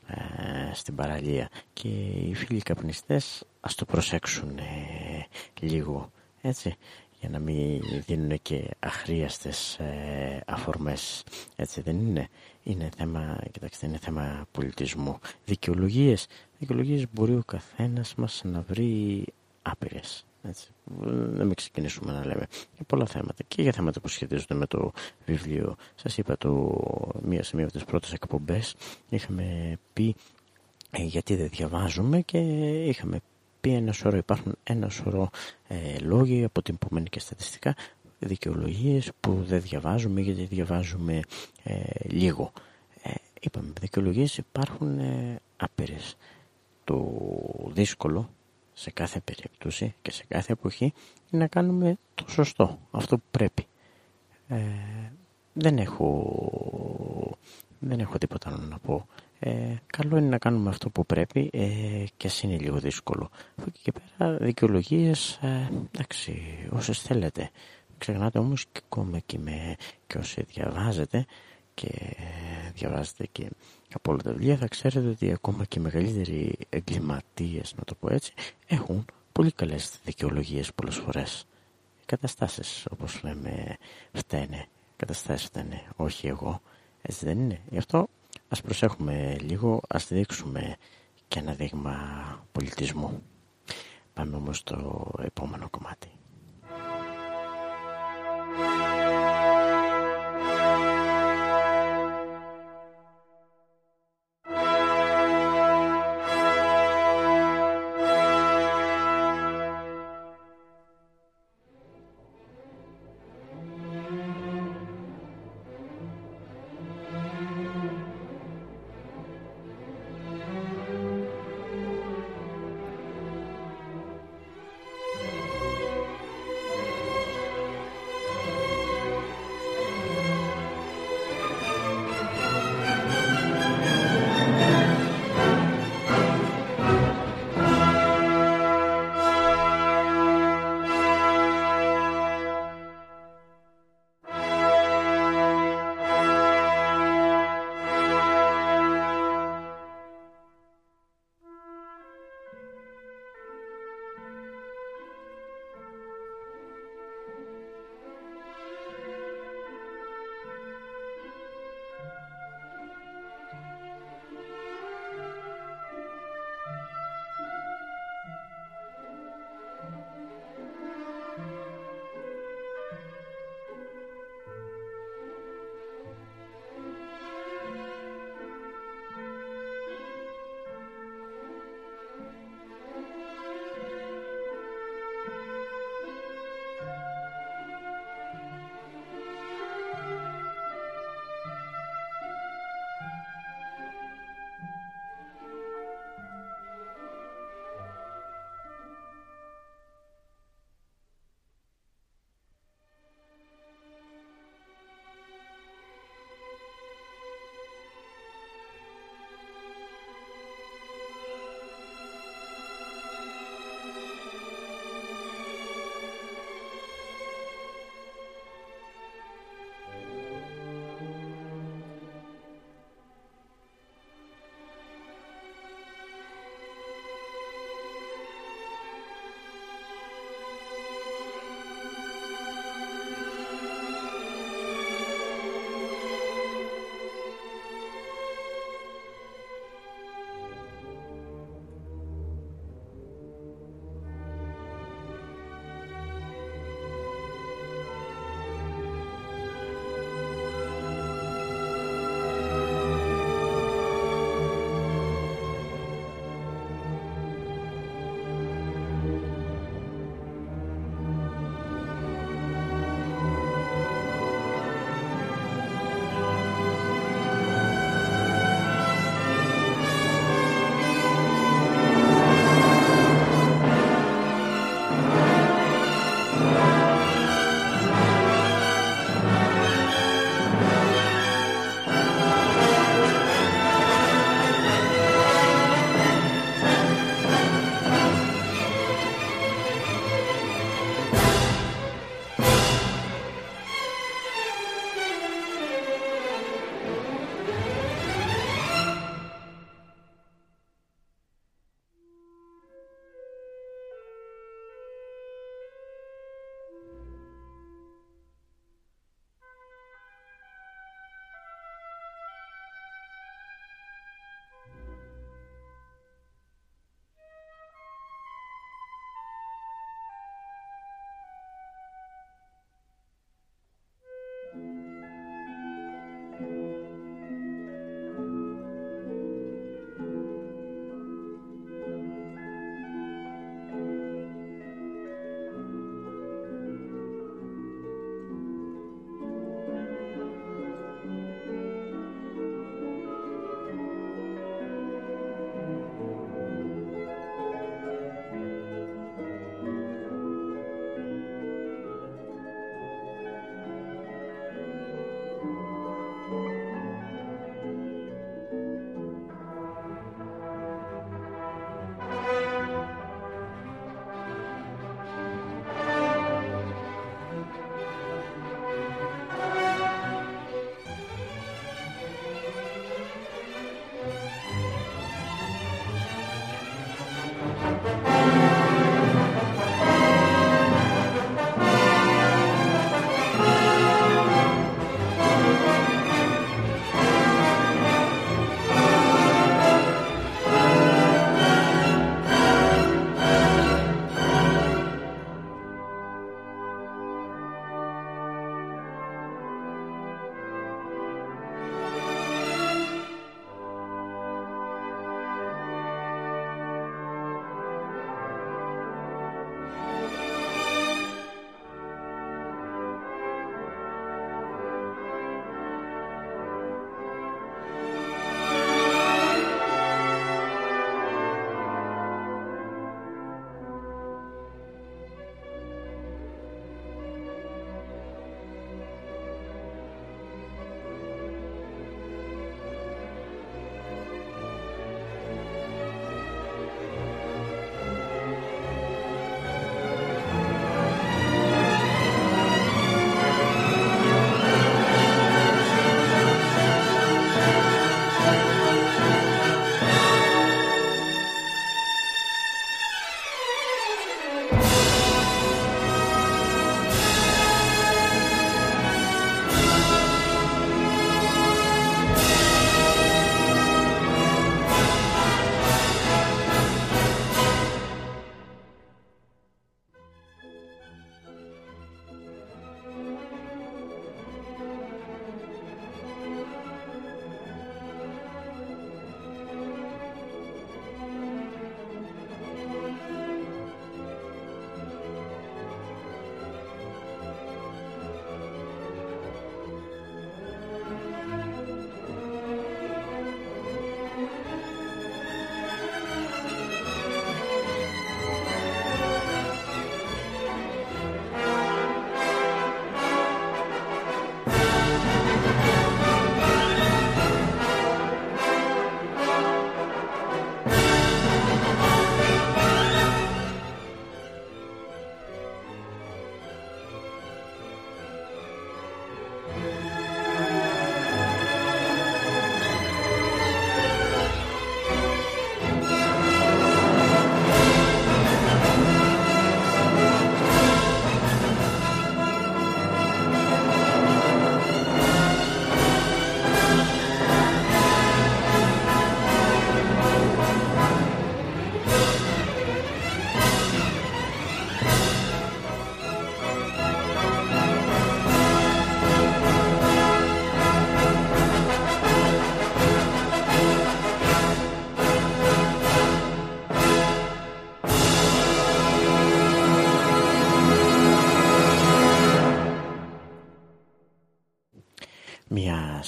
ε, στην παραλία. Και οι φίλοι καπνιστές ας το προσέξουν ε, λίγο έτσι για να μην δίνουν και αχρίαστες ε, αφορμές. Έτσι δεν είναι. Είναι θέμα, κοιτάξτε, είναι θέμα πολιτισμού. Δικαιολογίες, δικαιολογίες μπορεί ο καθένας μας να βρει άπειρες έτσι. Δεν με ξεκινήσουμε να λέμε για πολλά θέματα και για θέματα που σχετίζονται με το βιβλίο. Σας είπα το, μία σε μία από τις πρώτες εκπομπές είχαμε πει ε, γιατί δεν διαβάζουμε και είχαμε πει ένα σωρό, υπάρχουν ένα σωρό ε, λόγοι από την επομένη και στατιστικά δικαιολογίες που δεν διαβάζουμε γιατί διαβάζουμε ε, λίγο. Ε, είπαμε, δικαιολογίες υπάρχουν ε, άπειρες. Το δύσκολο σε κάθε περίπτωση και σε κάθε εποχή είναι να κάνουμε το σωστό, αυτό που πρέπει. Ε, δεν έχω, δεν έχω τίποτα να πω. Ε, καλό είναι να κάνουμε αυτό που πρέπει ε, και ας είναι λίγο δύσκολο. Από εκεί και πέρα δικαιολογίες, ε, εντάξει, όσες θέλετε. Ξεχνάτε όμως και ακόμα και, με, και όσοι διαβάζετε και διαβάζετε και από όλα τα βιβλία θα ξέρετε ότι ακόμα και οι μεγαλύτεροι εγκληματίες, να το πω έτσι, έχουν πολύ καλές δικαιολογίες πολλές φορές. Οι καταστάσεις όπως λέμε φταίνε, οι καταστάσεις φταίνε, όχι εγώ, έτσι δεν είναι. Γι' αυτό ας προσέχουμε λίγο, ας δείξουμε και ένα δείγμα πολιτισμού. Πάμε όμως στο επόμενο κομμάτι.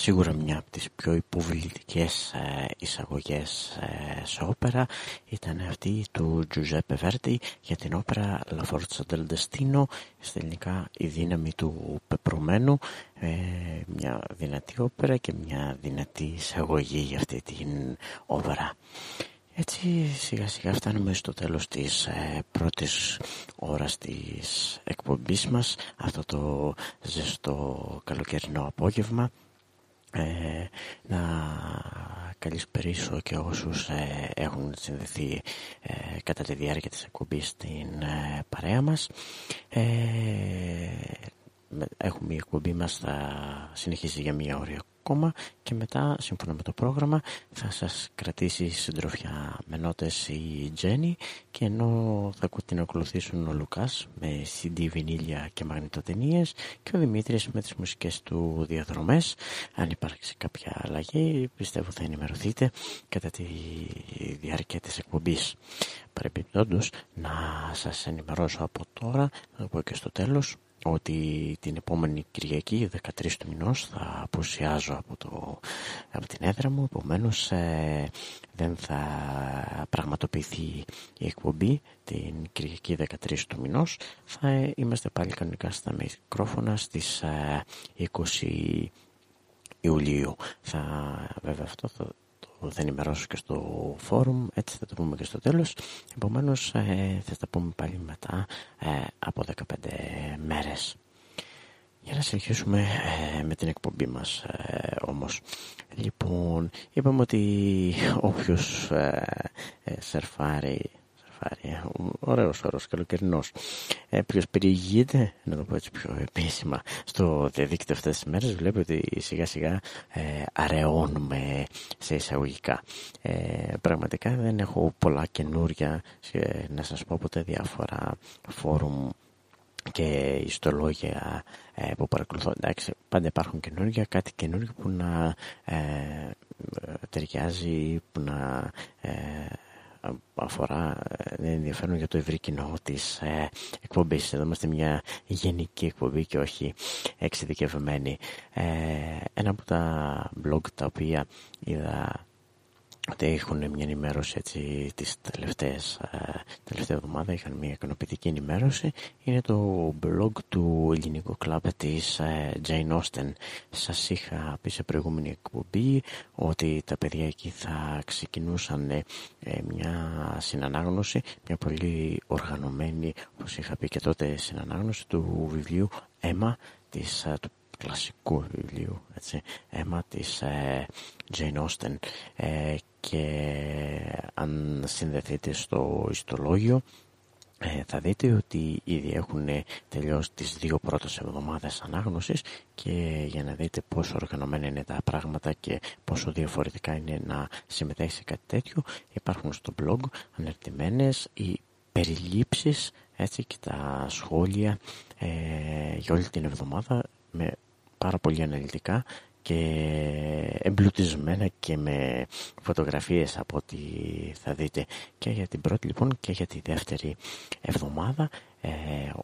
Σίγουρα μια από τις πιο υποβλητικές ε, εισαγωγές ε, σε όπερα ήταν αυτή του Giuseppe Verdi για την όπερα La Forza del Destino στα ελληνικά η δύναμη του πεπρωμένου ε, μια δυνατή όπερα και μια δυνατή εισαγωγή για αυτή την όπερα. Έτσι σιγά σιγά φτάνουμε στο τέλος της ε, πρώτης ώρας της εκπομπής μας αυτό το ζεστό καλοκαιρινό απόγευμα ε, να καλησπερίσω και όσους ε, έχουν συνδεθεί ε, κατά τη διάρκεια της εκπομπής στην ε, παρέα μας. Έχουμε η εκπομπή μας θα συνεχίσει για μία ώρα ακόμα και μετά σύμφωνα με το πρόγραμμα θα σας κρατήσει συντροφιά με νότες η Τζέννη και ενώ θα την ακολουθήσουν ο Λουκάς με CD, βινίλια και μαγνητοτενίες και ο Δημήτρης με τις μουσικές του διαδρομές. Αν υπάρξει κάποια αλλαγή πιστεύω θα ενημερωθείτε κατά τη διάρκεια της εκπομπής. Παρεπιπτόντως να σας ενημερώσω από τώρα θα το πω και στο τέλος ότι την επόμενη Κυριακή 13 του μηνός θα αποσιάζω από, το, από την έδρα μου. Επομένως ε, δεν θα πραγματοποιηθεί η εκπομπή την Κυριακή 13 του μηνός. Θα είμαστε πάλι κανονικά στα μικρόφωνα στις 20 ε, Ιουλίου. Θα βέβαια αυτό θα θα ενημερώσω και στο φόρουμ, έτσι θα το πούμε και στο τέλος. Επομένως ε, θα τα πούμε πάλι μετά ε, από 15 μέρες. Για να συνεχίσουμε ε, με την εκπομπή μας ε, όμως. Λοιπόν, είπαμε ότι όποιος ε, σερφάρει Ωραίο Ωραίος όρος, καλοκαιρινός. Ε, ποιος περιηγείται, να το πω έτσι πιο επίσημα, στο διαδίκτυο αυτές τις μέρες βλέπω ότι σιγά σιγά ε, αραιώνουμε σε εισαγωγικά. Ε, πραγματικά δεν έχω πολλά καινούρια να σας πω ποτέ διάφορα φόρουμ και ιστολόγια ε, που παρακολουθώ. Εντάξει, πάντα υπάρχουν καινούργια, κάτι καινούργιο που να ε, ε ταιριάζει, που να ε, αφορά ε, ενδιαφέρον για το ευρύ κοινό της ε, εκπομπής. Εδώ είμαστε μια γενική εκπομπή και όχι εξειδικευμένη. Ε, ένα από τα blog τα οποία είδα ότι έχουν μια ενημέρωση έτσι τις τελευταίες ε, τελευταία εβδομάδα είχαν μια ικανοποιητική ενημέρωση. Είναι το blog του ελληνικού κλαμπ της ε, Jane Austen. Σας είχα πει σε προηγούμενη εκπομπή ότι τα παιδιά εκεί θα ξεκινούσαν ε, μια συνανάγνωση μια πολύ οργανωμένη όπως είχα πει και τότε συνανάγνωση του βιβλίου Emma της, του κλασικού βιβλίου έτσι, αίμα της ε, Jane Austen ε, και αν συνδεθείτε στο ιστολόγιο ε, θα δείτε ότι ήδη έχουν τελειώσει τις δύο πρώτες εβδομάδες ανάγνωσης και για να δείτε πόσο οργανωμένα είναι τα πράγματα και πόσο διαφορετικά είναι να συμμετέχει σε κάτι τέτοιο υπάρχουν στο blog αναρτημένες οι περιλήψεις έτσι και τα σχόλια ε, για όλη την εβδομάδα με πάρα πολύ αναλυτικά και εμπλουτισμένα και με φωτογραφίες από ό,τι θα δείτε και για την πρώτη λοιπόν και για τη δεύτερη εβδομάδα. Ε,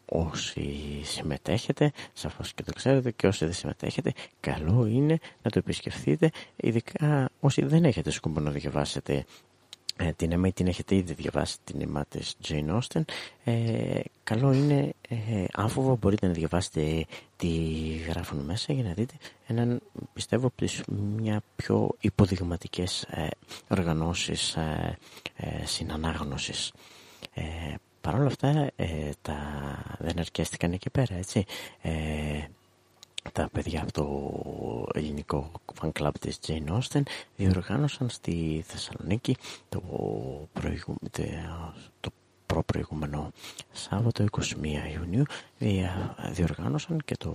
όσοι συμμετέχετε σαφώς και το ξέρετε και όσοι δεν συμμετέχετε καλό είναι να το επισκεφθείτε ειδικά όσοι δεν έχετε σκοπό να διαβάσετε ε, την αίμα την έχετε ήδη διαβάσει την αίμα της Jane Austen. Ε, καλό είναι ε, άφοβο μπορείτε να διαβάσετε τι γράφουν μέσα για να δείτε έναν πιστεύω τις μια πιο υποδειγματικές ε, οργανώσεις ε, ε, συνανάγνωσης. Ε, Παρ' όλα αυτά ε, τα, δεν αρκέστηκαν εκεί πέρα έτσι τα παιδιά από το ελληνικό fan club της Jane Austen διοργάνωσαν στη Θεσσαλονίκη το, προηγούμενο, το προπροηγούμενο Σάββατο 21 Ιουνίου. Διοργάνωσαν και το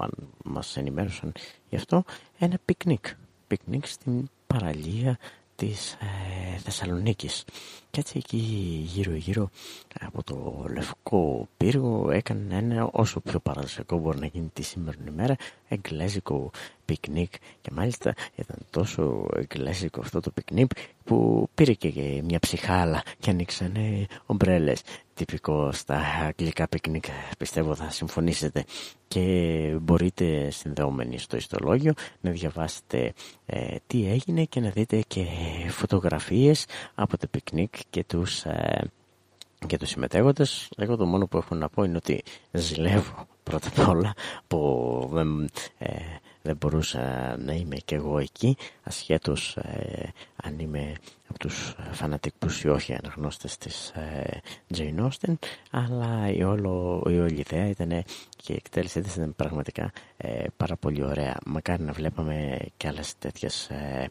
αν μας ενημέρωσαν γι' αυτό ένα πικνίκ. Πικνίκ στην παραλία της ε, Θεσσαλονίκης και έτσι εκεί γύρω γύρω από το Λευκό Πύργο. Έκανε ένα όσο πιο παραδοσιακό μπορεί να γίνει τη σήμερα ημέρα εγγλέζικο πικνίκ. Και μάλιστα ήταν τόσο εγγλέζικο αυτό το πικνίκ που πήρε και μια ψυχάλα και ανοίξανε ομπρέλες. Τυπικό στα αγγλικά πικνίκ πιστεύω θα συμφωνήσετε. Και μπορείτε συνδεόμενοι στο ιστολόγιο να διαβάσετε ε, τι έγινε και να δείτε και φωτογραφίες από το πικνίκ και τους ε, και τους συμμετέχοντες. Εγώ το μόνο που έχω να πω είναι ότι ζηλεύω πρώτα απ' όλα που δεν, ε, δεν μπορούσα να είμαι και εγώ εκεί. Ασχέτως ε, αν είμαι από τους φανατικούς ή όχι αναγνώστες της ε, Jane Austen. Αλλά η, όλο, η όλη ιδέα ήταν και η εκτέλεσή της ήταν πραγματικά ε, πάρα πολύ ωραία. Μακάρι να βλέπαμε και άλλες τέτοιες ε,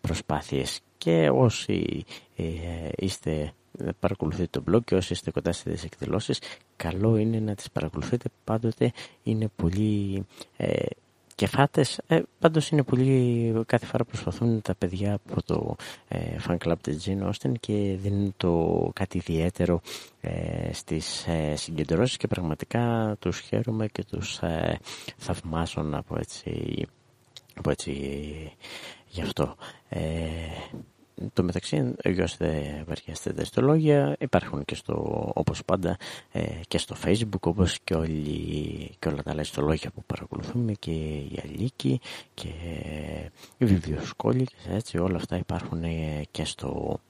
προσπάθειες και όσοι ε, είστε παρακολουθείτε το blog και όσοι είστε κοντά στις εκδηλώσεις καλό είναι να τις παρακολουθείτε. Πάντοτε είναι πολύ ε, κεφάτες ε, πάντως είναι πολύ κάθε φορά προσπαθούν τα παιδιά από το ε, fan club της Jane Austen και δίνουν το κάτι ιδιαίτερο ε, στις ε, συγκεντρώσεις και πραγματικά τους χαίρομαι και τους ε, θαυμάσω από έτσι, από έτσι γι' αυτό. Ε, το μεταξύ, όσοι δεν βαριέστε τα ιστολόγια, υπάρχουν και στο, όπως πάντα ε, και στο facebook όπως και, όλοι, και όλα τα άλλα ιστολόγια που παρακολουθούμε και η Αλίκη και οι βιβλιοσκόλοι έτσι. Όλα αυτά υπάρχουν ε, και στο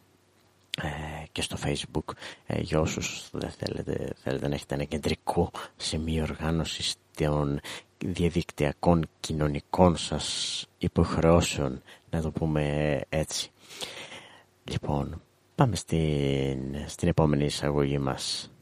ε, και στο facebook. Για όσους δεν θέλετε, θέλετε να έχετε ένα κεντρικό σημείο οργάνωσης των διαδικτυακών κοινωνικών σας υποχρεώσεων να το πούμε έτσι Λοιπόν, πάμε στην, στην επόμενη εισαγωγή μας.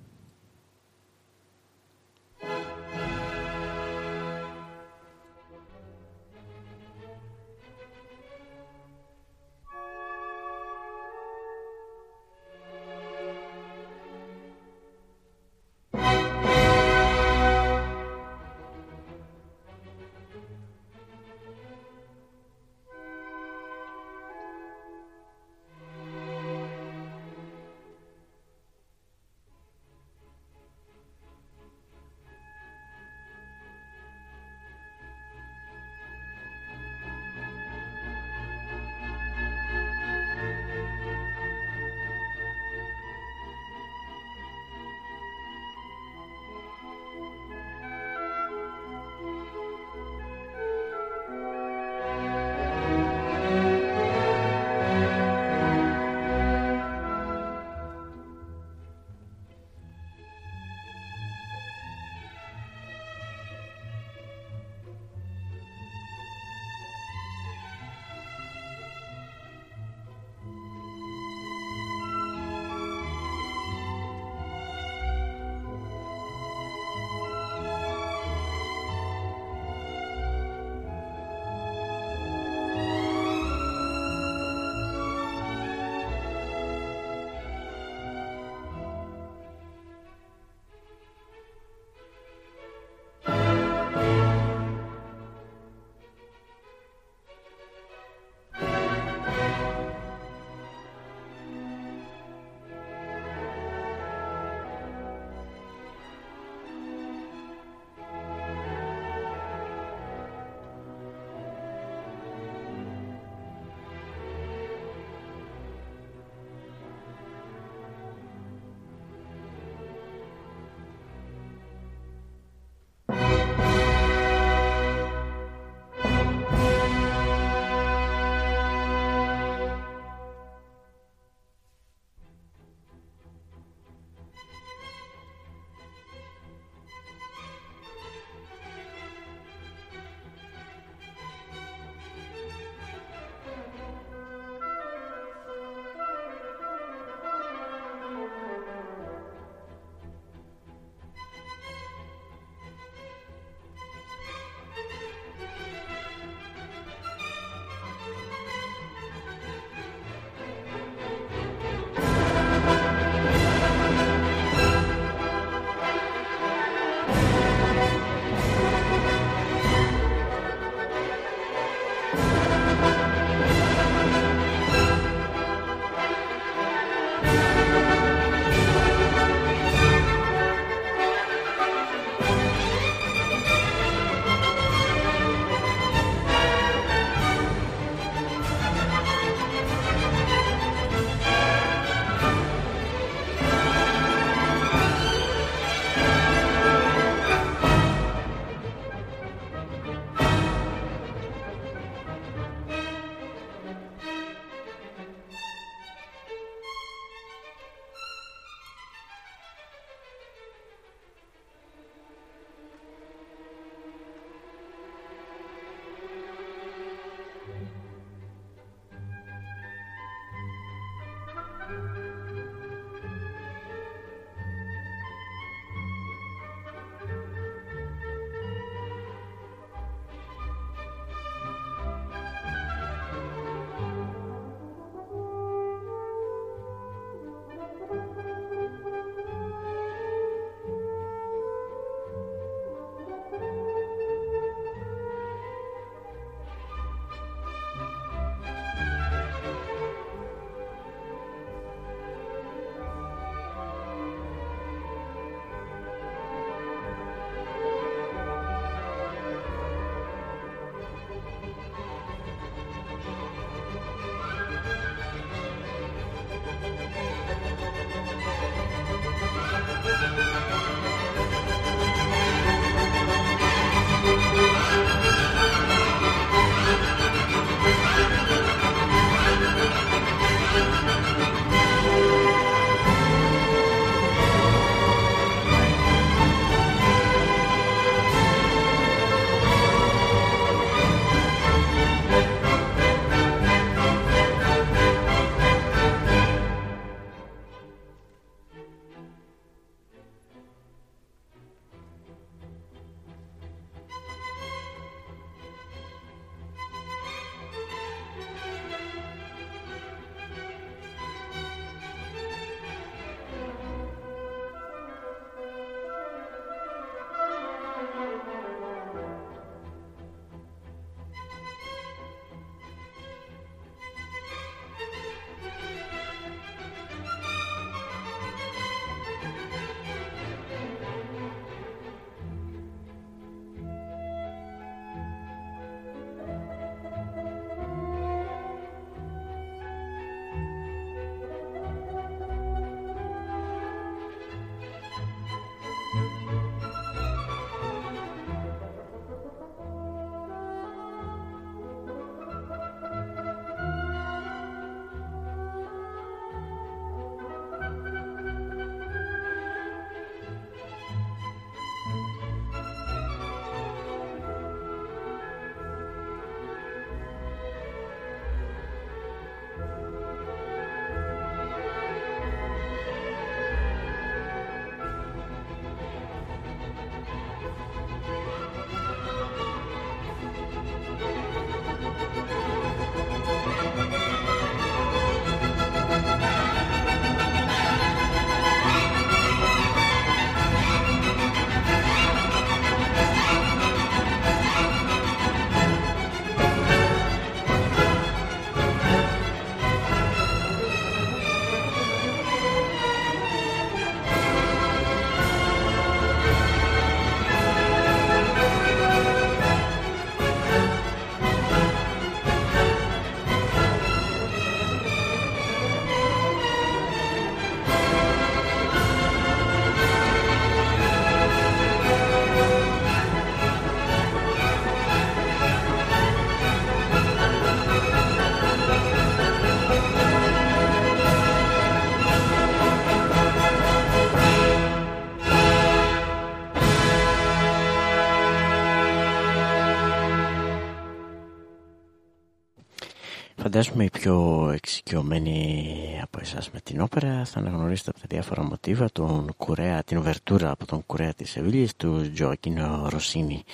Φαντάζομαι οι πιο εξοικειωμένοι από εσάς με την όπερα θα αναγνωρίσετε από τα διάφορα μοτίβα τον κουρέα, την οβερτούρα από τον κουρέα της Σεβίλης του Τζοακίνο Ρωσίνη.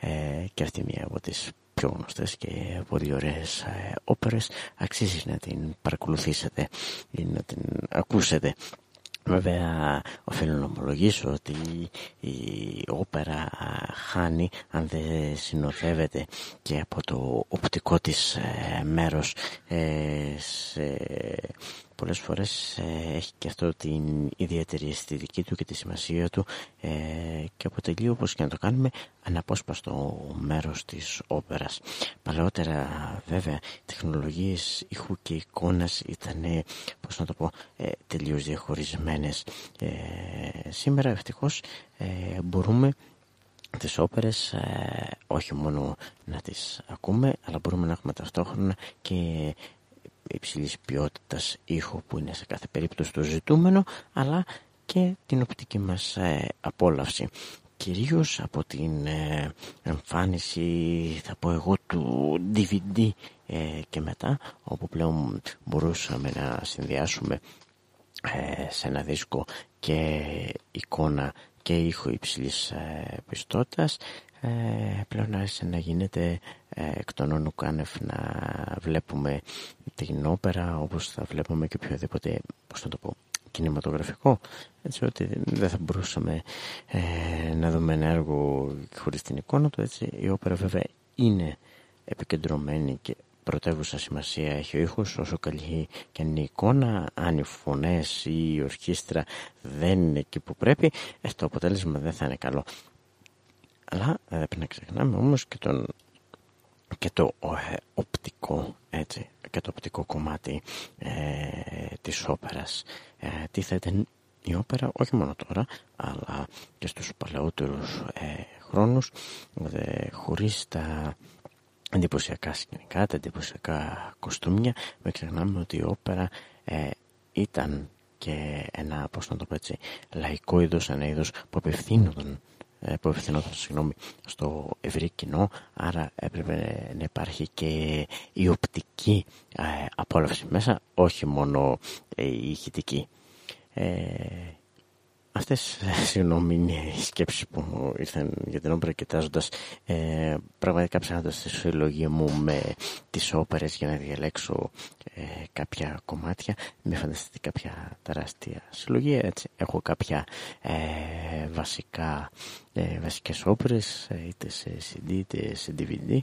Ε, και αυτή μια από τις πιο γνωστές και πολύ ωραίες ε, όπερες. Αξίζει να την παρακολουθήσετε ή να την ακούσετε Βέβαια οφείλω να ομολογήσω ότι η όπερα χάνει αν δεν συνοδεύεται και από το οπτικό της ε, μέρος ε, σε πολλές φορές ε, έχει και αυτό την ιδιαίτερη αισθητική του και τη σημασία του ε, και αποτελεί όπως και να το κάνουμε αναπόσπαστο μέρος της όπερας. Παλαιότερα βέβαια τεχνολογίες ήχου και εικόνας ήταν πώς να το πω ε, τελείως διαχωρισμένες. σήμερα ευτυχώς μπορούμε τις όπερες όχι μόνο να τις ακούμε αλλά μπορούμε να έχουμε ταυτόχρονα και υψηλής ποιότητας ήχο που είναι σε κάθε περίπτωση το ζητούμενο αλλά και την οπτική μας ε, απόλαυση. Κυρίως από την ε, εμφάνιση θα πω εγώ του DVD ε, και μετά όπου πλέον μπορούσαμε να συνδυάσουμε σε ένα δίσκο και εικόνα και ήχο υψηλής πιστότητας ε, πλέον άρχισε να γίνεται ε, εκ των όνου κάνευ να βλέπουμε την όπερα όπως θα βλέπουμε και οποιοδήποτε πώς να το πω κινηματογραφικό. Έτσι ότι δεν θα μπορούσαμε ε, να δούμε ένα έργο χωρίς την εικόνα του έτσι. Η όπερα βέβαια είναι επικεντρωμένη και πρωτεύουσα σημασία έχει ο ήχος. Όσο καλή και είναι η εικόνα αν οι φωνές ή η ορχήστρα δεν είναι εκεί που πρέπει ε, το αποτέλεσμα δεν θα είναι καλό αλλά δεν πρέπει να ξεχνάμε όμως και, τον, και το ε, οπτικό έτσι, και το οπτικό κομμάτι ε, της όπερας. Ε, τι θα ήταν η όπερα όχι μόνο τώρα αλλά και στους παλαιότερους ε, χρόνους ε, χωρίς τα εντυπωσιακά σκηνικά, τα εντυπωσιακά κοστούμια μην ξεχνάμε ότι η όπερα ε, ήταν και ένα, πώς να το πω έτσι, λαϊκό είδος, ένα είδος που απευθύνονταν ε, που απευθυνόταν συγγνώμη, στο ευρύ κοινό άρα έπρεπε να υπάρχει και η οπτική ε, απόλαυση μέσα όχι μόνο ε, η ηχητική Αυτές, συγγνώμη, είναι οι σκέψεις που ήρθαν για την όπερα κοιτάζοντας ε, πραγματικά ψάχνοντας τη συλλογή μου με τις όπερες για να διαλέξω ε, κάποια κομμάτια. Με φανταστείτε κάποια τεράστια συλλογή, έτσι. Έχω κάποια ε, βασικά, ε, βασικές όπερες, είτε σε CD είτε σε DVD,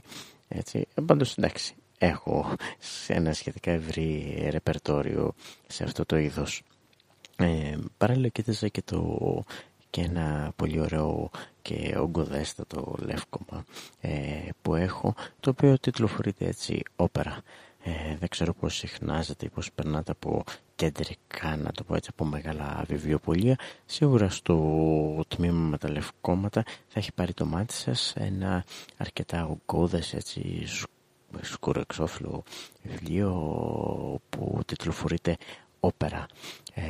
έτσι. Πάντως, εντάξει, έχω σε ένα σχετικά ευρύ ρεπερτόριο σε αυτό το είδος. Ε, παράλληλα κοίταζα και, το, και ένα πολύ ωραίο και ογκοδέστατο λεύκομα ε, που έχω το οποίο τιτλοφορείται έτσι όπερα. Ε, δεν ξέρω πως συχνάζεται ή πως περνάτε από κεντρικά να το πω έτσι από μεγάλα βιβλιοπολία σίγουρα στο τμήμα με τα λευκόματα θα έχει πάρει το μάτι σας ένα αρκετά ογκώδες έτσι σκούρο εξώφυλλο βιβλίο που τιτλοφορείται όπερα. Ε,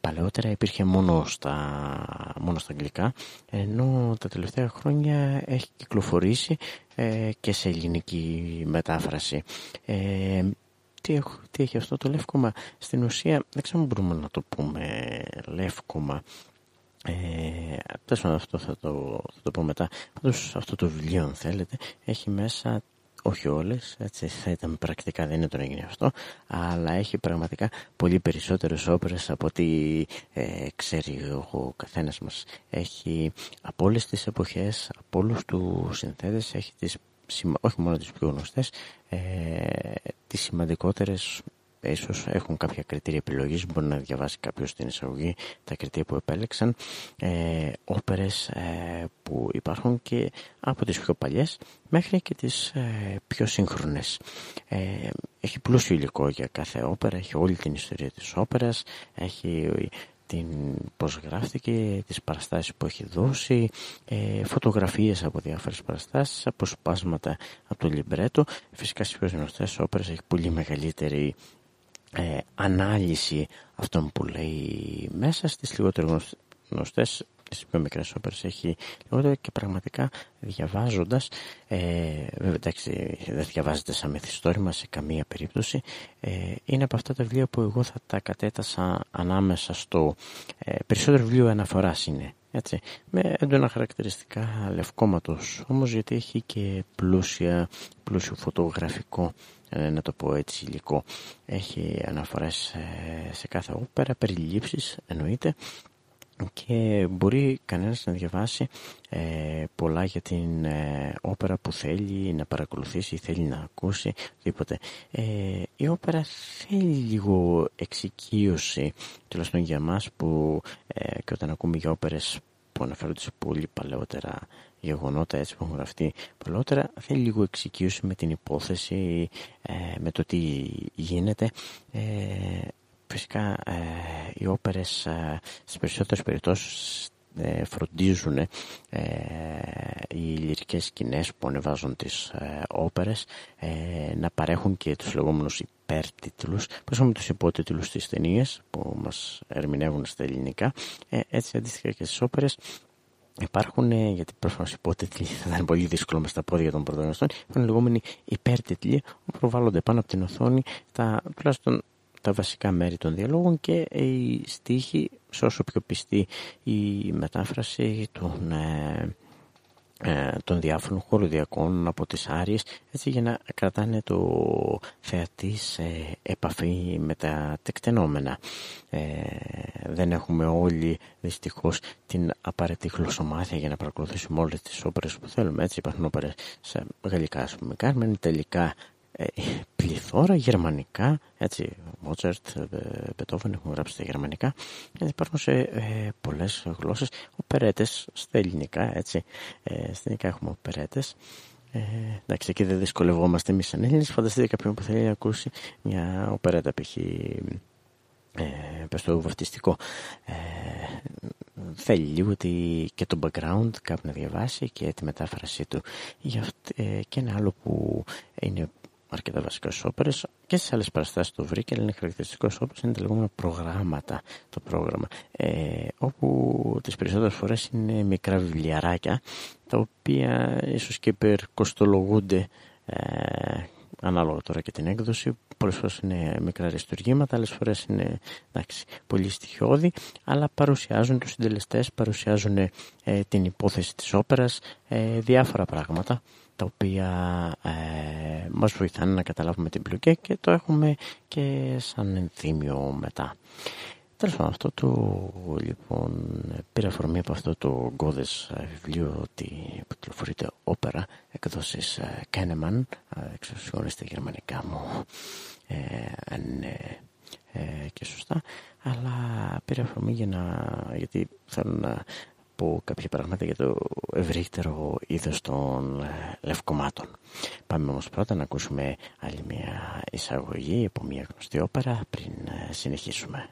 παλαιότερα υπήρχε μόνο στα, μόνο στα αγγλικά, ενώ τα τελευταία χρόνια έχει κυκλοφορήσει ε, και σε ελληνική μετάφραση. Ε, τι, τι έχει αυτό το λεύκομα, στην ουσία δεν ξέρω αν μπορούμε να το πούμε λεύκομα. Ε, αυτό θα το, θα το πω μετά. Πάντως αυτό το βιβλίο αν θέλετε έχει μέσα όχι όλες, έτσι θα ήταν πρακτικά δεν είναι το να γίνει αυτό, αλλά έχει πραγματικά πολύ περισσότερες όπερες από ό,τι ε, ξέρει ο καθένας μας. Έχει από όλες τις εποχές, από όλους τους συνθέτες, έχει τις, όχι μόνο τις πιο γνωστές, ε, τις σημαντικότερες ίσως έχουν κάποια κριτήρια επιλογής μπορεί να διαβάσει κάποιος στην εισαγωγή τα κριτήρια που επέλεξαν ε, όπερες ε, που υπάρχουν και από τις πιο παλιές μέχρι και τις ε, πιο σύγχρονες ε, έχει πλούσιο υλικό για κάθε όπερα έχει όλη την ιστορία της όπερας έχει την πώς γράφτηκε, τις παραστάσεις που έχει δώσει, ε, φωτογραφίες από διάφορες παραστάσεις, αποσπάσματα από το λιμπρέτο. Φυσικά στις πιο γνωστές όπερες έχει πολύ μεγαλύτερη ε, ανάλυση αυτών που λέει μέσα στις λιγότερο γνωστές στις πιο μικρές όπερες έχει λιγότερο και πραγματικά διαβάζοντας ε, βέβαια εντάξει δεν διαβάζεται σαν μυθιστόρημα σε καμία περίπτωση ε, είναι από αυτά τα βιβλία που εγώ θα τα κατέτασα ανάμεσα στο ε, περισσότερο βιβλίο αναφοράς είναι έτσι, με έντονα χαρακτηριστικά λευκόματος όμως γιατί έχει και πλούσια, πλούσιο φωτογραφικό ε, να το πω έτσι υλικό έχει αναφορές ε, σε κάθε όπερα περιλήψεις εννοείται και μπορεί κανένας να διαβάσει ε, πολλά για την ε, όπερα που θέλει να παρακολουθήσει, θέλει να ακούσει, οτιδήποτε. Ε, η όπερα θέλει λίγο εξοικείωση, τουλάχιστον για μας που και όταν ακούμε για όπερες που αναφέρονται σε πολύ παλαιότερα γεγονότα έτσι που έχουν γραφτεί παλαιότερα θέλει λίγο εξοικείωση με την υπόθεση με το τι γίνεται. Φυσικά ε, οι όπερες ε, στις περισσότερες περιπτώσεις ε, φροντίζουν ε, οι λυρικές σκηνές που ανεβάζουν τις ε, όπερες ε, να παρέχουν και τους λεγόμενους υπέρτιτλους πώς έχουμε τους υπότιτλους στις ταινίες που μας ερμηνεύουν στα ελληνικά. Έτσι αντίστοιχα και στις όπερες Υπάρχουν, γιατί προφανώς υπότιτλοι θα ήταν πολύ δύσκολο μες στα πόδια των πρωταγωνιστών, υπάρχουν λεγόμενοι υπέρτιτλοι που προβάλλονται πάνω από την οθόνη, τα, τουλάχιστον τα βασικά μέρη των διαλόγων και η στίχη, όσο πιο πιστή η μετάφραση των, ε, ε, των διάφορων χωροδιακών από τις άριες έτσι για να κρατάνε το θεατή σε επαφή με τα τεκτενόμενα. Ε, δεν έχουμε όλοι δυστυχώς την απαραίτητη γλωσσομάθεια για να παρακολουθήσουμε όλες τις όπερες που θέλουμε. Έτσι υπάρχουν όπερες σε γαλλικά ας πούμε. Κάρμεν, τελικά ε, πληθώρα γερμανικά, έτσι, Μότσαρτ, Μπετόβεν έχουν γράψει στα γερμανικά, γιατί υπάρχουν σε ε, πολλές γλώσσες, οπερέτες στα ελληνικά, έτσι, ε, στα ελληνικά έχουμε οπερέτες, ε, εντάξει, εκεί δεν δυσκολευόμαστε εμείς σαν Έλληνες, φανταστείτε κάποιον που θέλει να ακούσει μια οπερέτα, π.χ. Ε, πες το βαφτιστικό ε, θέλει λίγο και το background κάπου να διαβάσει και τη μετάφρασή του. Για, ε, και ένα άλλο που είναι αρκετά βασικά όπερες και στις άλλες παραστάσεις το βρήκε, αλλά είναι χαρακτηριστικό όπερες είναι τα λεγόμενα προγράμματα. Το πρόγραμμα, ε, όπου τις περισσότερες φορές είναι μικρά βιβλιαράκια, τα οποία ίσως και υπερκοστολογούνται ε, ανάλογα τώρα και την έκδοση. Πολλές φορές είναι μικρά αριστουργήματα, άλλες φορές είναι εντάξει, πολύ στοιχειώδη, αλλά παρουσιάζουν τους συντελεστές, παρουσιάζουν ε, την υπόθεση της όπερας, ε, διάφορα πράγματα τα οποία ε, μας βοηθάνε να καταλάβουμε την πλοκή και το έχουμε και σαν ενθύμιο μετά. Τέλος πάντων, αυτό το λοιπόν πήρα αφορμή από αυτό το γκώδες ε, βιβλίο ότι που κυκλοφορείται όπερα εκδόσεις Κένεμαν, εξωσιώνει στα γερμανικά μου ε, αν είναι ε, και σωστά, αλλά πήρα αφορμή για να, γιατί θέλω να πω κάποια πράγματα για το ευρύτερο είδος των ε, λευκομάτων. Πάμε όμως πρώτα να ακούσουμε άλλη μια εισαγωγή από μια γνωστή όπερα πριν ε, συνεχίσουμε.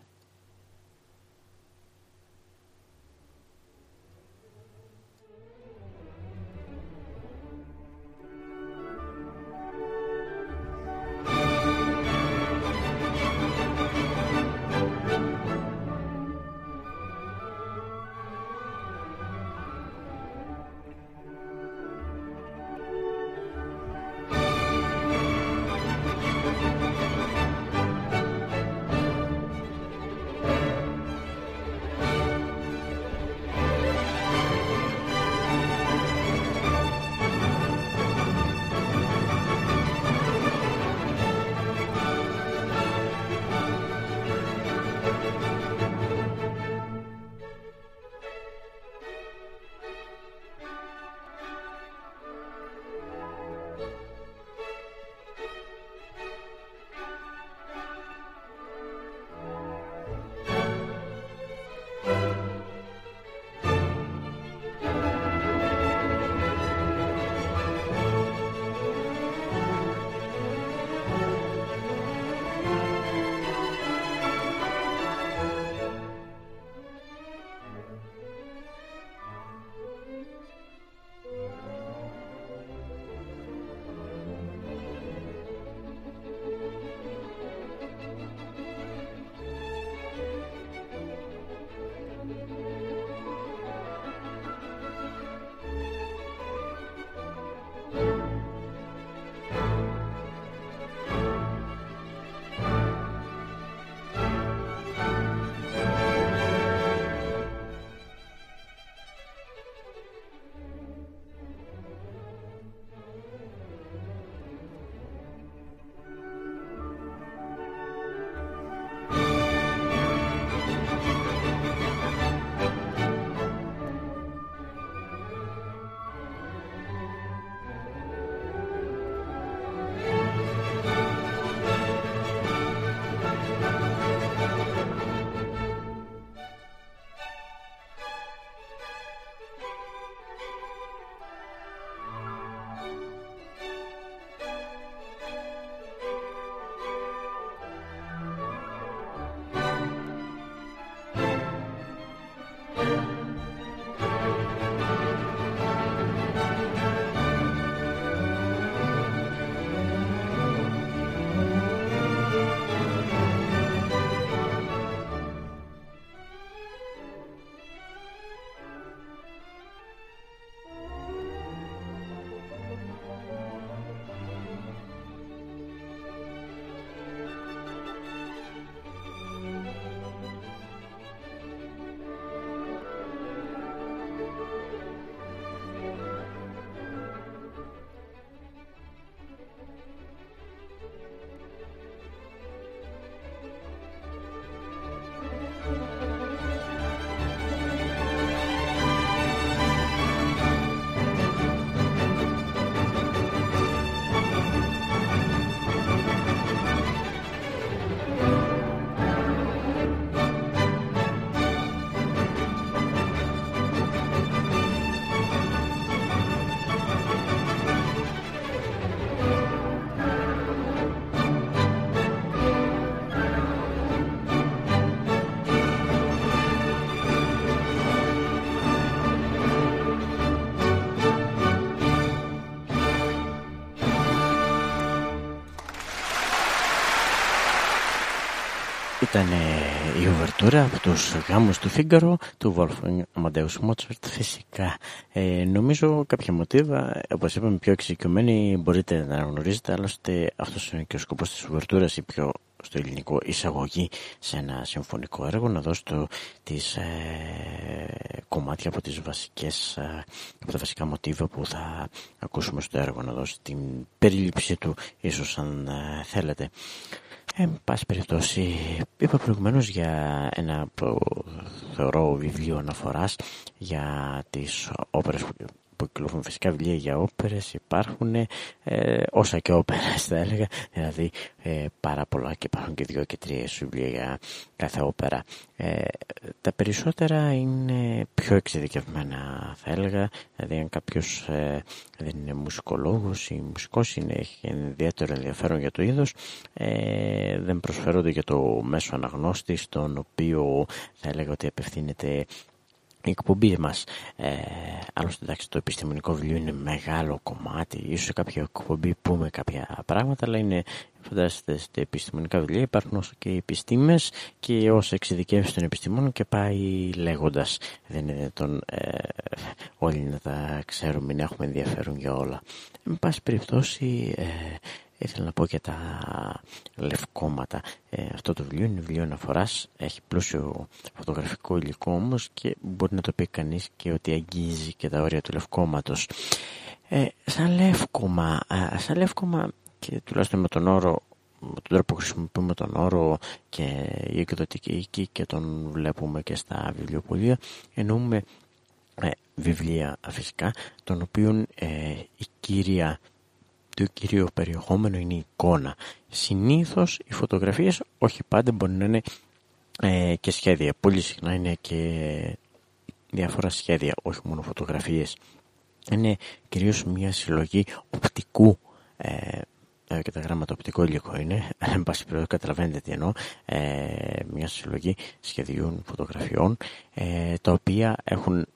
Ήταν η ουβερτούρα από τους γάμους του Φίγκαρο του Wolfgang Amadeus Mozart φυσικά. Ε, νομίζω κάποια μοτίβα, όπως είπαμε πιο εξοικειωμένοι μπορείτε να γνωρίζετε, άλλωστε αυτός είναι και ο σκοπός της ουβερτούρας, η πιο στο ελληνικό εισαγωγή σε ένα συμφωνικό έργο, να δώσει το, τις ε, κομμάτια από, τις βασικές, ε, από τα βασικά μοτίβα που θα ακούσουμε στο έργο, να δώσει την περίληψή του ίσως αν ε, θέλετε. Εν πάση περιπτώσει, είπα προηγουμένως για ένα που θεωρώ βιβλίο αναφοράς για τις όπερες που κυκλοφορούν φυσικά βιβλία για όπερες υπάρχουν ε, όσα και όπερες θα έλεγα. Δηλαδή ε, πάρα πολλά και υπάρχουν και δύο και τρία βιβλία για κάθε όπερα. Ε, τα περισσότερα είναι πιο εξειδικευμένα θα έλεγα. Δηλαδή αν κάποιος ε, δεν είναι μουσικολόγος ή μουσικός είναι, έχει ιδιαίτερο ενδιαφέρον για το είδος ε, δεν προσφέρονται για το μέσο αναγνώστη στον οποίο θα έλεγα ότι απευθύνεται η εκπομπή μας. Ε, άλλωστε εντάξει το επιστημονικό βιβλίο είναι μεγάλο κομμάτι, ίσως σε κάποια εκπομπή πούμε κάποια πράγματα, αλλά είναι φαντάζεστε στα επιστημονικά βιβλία υπάρχουν όσο και οι επιστήμες και όσο εξειδικεύσει των επιστημόνων και πάει λέγοντας. Δεν είναι τον ε, όλοι να τα ξέρουμε, να έχουμε ενδιαφέρον για όλα. Εν πάση περιπτώσει ε, ήθελα να πω για τα λευκόματα. Ε, αυτό το βιβλίο είναι βιβλίο αναφοράς. Έχει πλούσιο φωτογραφικό υλικό όμως και μπορεί να το πει κανείς και ότι αγγίζει και τα όρια του λευκόματος. Ε, σαν λεύκομα, σαν λεύκομα και τουλάχιστον με τον όρο με τον τρόπο που χρησιμοποιούμε τον όρο και η εκδοτική εκεί και τον βλέπουμε και στα βιβλιοπολία εννοούμε ε, βιβλία φυσικά των οποίων ε, η κύρια το κύριο περιεχόμενο είναι η εικόνα. Συνήθως οι φωτογραφίες όχι πάντα μπορεί να είναι ε, και σχέδια. Πολύ συχνά είναι και διάφορα σχέδια, όχι μόνο φωτογραφίες. Είναι κυρίως μια συλλογή οπτικού ε, ε και τα γράμματα οπτικό υλικό είναι, εν πάση περιπτώσει καταλαβαίνετε τι εννοώ, ε, μια συλλογή σχεδιών φωτογραφιών, ε, τα οποία έχουν